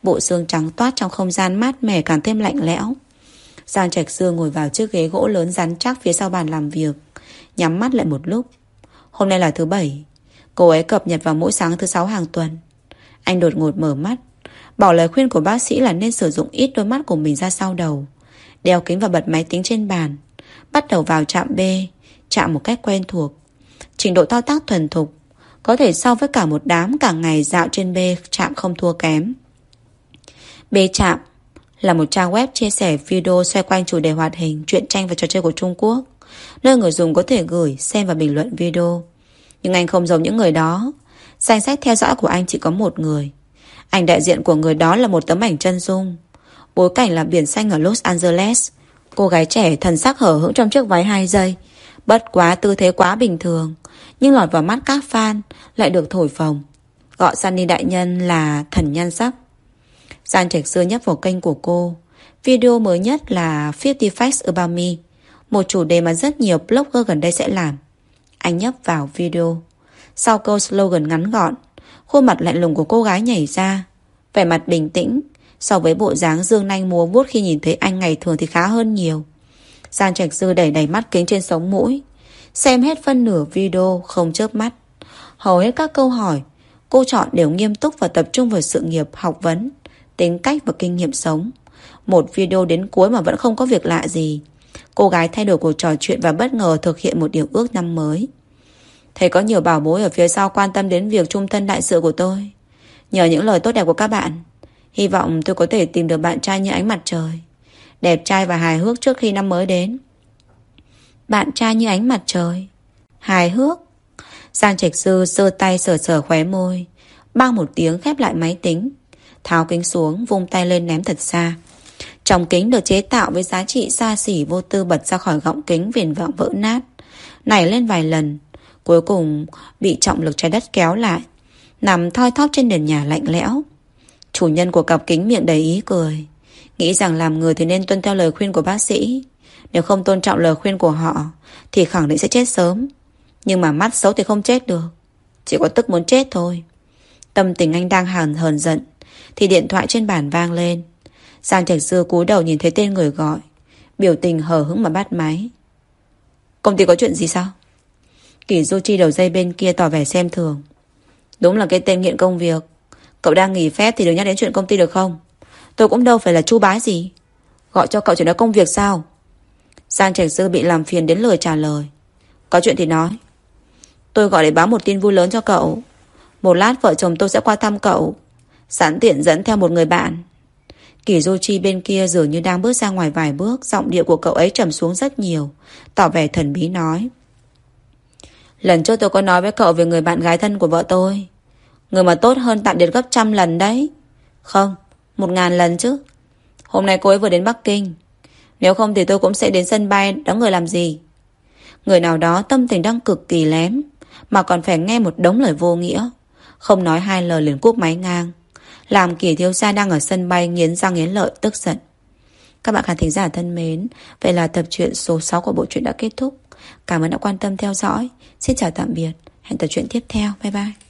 Bộ xương trắng toát trong không gian mát mẻ càng thêm lạnh lẽo. Giang Trạch Dương ngồi vào chiếc ghế gỗ lớn rắn chắc phía sau bàn làm việc, Nhắm mắt lại một lúc. Hôm nay là thứ bảy, Cô ấy cập nhật vào mỗi sáng thứ sáu hàng tuần. Anh đột ngột mở mắt Bỏ lời khuyên của bác sĩ là nên sử dụng ít đôi mắt của mình ra sau đầu, Đeo kính và bật máy tính trên bàn, Bắt đầu vào chạm B Chạm một cách quen thuộc. Trình độ thao tác thuần thục, Có thể so với cả một đám cả ngày dạo trên B Chạm không thua kém. B chạm là một trang web chia sẻ video xoay quanh chủ đề hoạt hình, truyện tranh và trò chơi của Trung Quốc, nơi người dùng có thể gửi, xem và bình luận video. Nhưng anh không giống những người đó. Danh sách theo dõi của anh chỉ có một người. Ảnh đại diện của người đó là một tấm ảnh chân dung. Bối cảnh là biển xanh ở Los Angeles. Cô gái trẻ thần sắc hở hững trong chiếc váy 2 giây. Bất quá tư thế quá bình thường. Nhưng lọt vào mắt các fan lại được thổi phồng. Gọi Sunny đại nhân là thần nhan sắc. Giang Trạch Sơ nhấp vào kênh của cô. Video mới nhất là 50 Facts About Me, một chủ đề mà rất nhiều blogger gần đây sẽ làm. Anh nhấp vào video. Sau câu slogan ngắn gọn, khuôn mặt lạnh lùng của cô gái nhảy ra. Vẻ mặt bình tĩnh, so với bộ dáng dương nanh múa vuốt khi nhìn thấy anh ngày thường thì khá hơn nhiều. Giang Trạch Dư đẩy đẩy mắt kính trên sống mũi. Xem hết phân nửa video không chớp mắt. Hầu hết các câu hỏi, cô chọn đều nghiêm túc và tập trung vào sự nghiệp học vấn tính cách và kinh nghiệm sống. Một video đến cuối mà vẫn không có việc lạ gì. Cô gái thay đổi cuộc trò chuyện và bất ngờ thực hiện một điều ước năm mới. Thầy có nhiều bảo bối ở phía sau quan tâm đến việc trung thân đại sự của tôi. Nhờ những lời tốt đẹp của các bạn, Hy vọng tôi có thể tìm được bạn trai như ánh mặt trời Đẹp trai và hài hước trước khi năm mới đến Bạn trai như ánh mặt trời Hài hước Giang Trạch Sư sơ tay sờ sờ khóe môi Bang một tiếng khép lại máy tính Tháo kính xuống, Vung tay lên ném thật xa. Trong kính được chế tạo với giá trị xa xỉ Vô tư bật ra khỏi gọng kính Viền vọng vỡ nát. Nảy lên vài lần, Cuối cùng bị trọng lực trái đất kéo lại, Nằm thoi thóp trên nền nhà lạnh lẽo. Chủ nhân của cặp kính miệng đầy ý cười, Nghĩ rằng làm người thì nên tuân theo lời khuyên của bác sĩ. Nếu không tôn trọng lời khuyên của họ, Thì khẳng định sẽ chết sớm. Nhưng mà mắt xấu thì không chết được, Chỉ có tức muốn chết thôi. Tâm tình anh đang hờn hờn giận. Thì điện thoại trên bàn vang lên. Giang Trạch Dư cúi đầu nhìn thấy tên người gọi, Biểu tình hờ hững mà bắt máy. Công ty có chuyện gì sao? Kỷ Du Chi đầu dây bên kia tỏ vẻ xem thường. Đúng là cái tên nghiện công việc. Cậu đang nghỉ phép thì đừng nhắc đến chuyện công ty được không? Tôi cũng đâu phải là chu bái gì. Gọi cho cậu chỉ nói công việc sao? Giang Trạch Dư bị làm phiền đến lời trả lời. Có chuyện thì nói. Tôi gọi để báo một tin vui lớn cho cậu. Một lát vợ chồng tôi sẽ qua thăm cậu. Sẵn tiện dẫn theo một người bạn. Kỳ Dô Chi bên kia dường như đang bước ra ngoài vài bước, Giọng điệu của cậu ấy trầm xuống rất nhiều, Tỏ vẻ thần bí nói. Lần trước tôi có nói với cậu về người bạn gái thân của vợ tôi. Người mà tốt hơn tạm biệt gấp trăm lần đấy. Không, Một ngàn lần chứ. Hôm nay cô ấy vừa đến Bắc Kinh. Nếu không thì tôi cũng sẽ đến sân bay đón người làm gì. Người nào đó tâm tình đang cực kỳ lém, Mà còn phải nghe một đống lời vô nghĩa. Không nói hai lời liền cúp máy ngang. Làm kỳ thiếu gia đang ở sân bay Nghiến răng nghiến lợi, tức giận. Các bạn khán thính giả thân mến, Vậy là tập truyện số 6 của bộ truyện đã kết thúc. Cảm ơn đã quan tâm theo dõi. Xin chào tạm biệt. Hẹn tập truyện tiếp theo. Bye bye.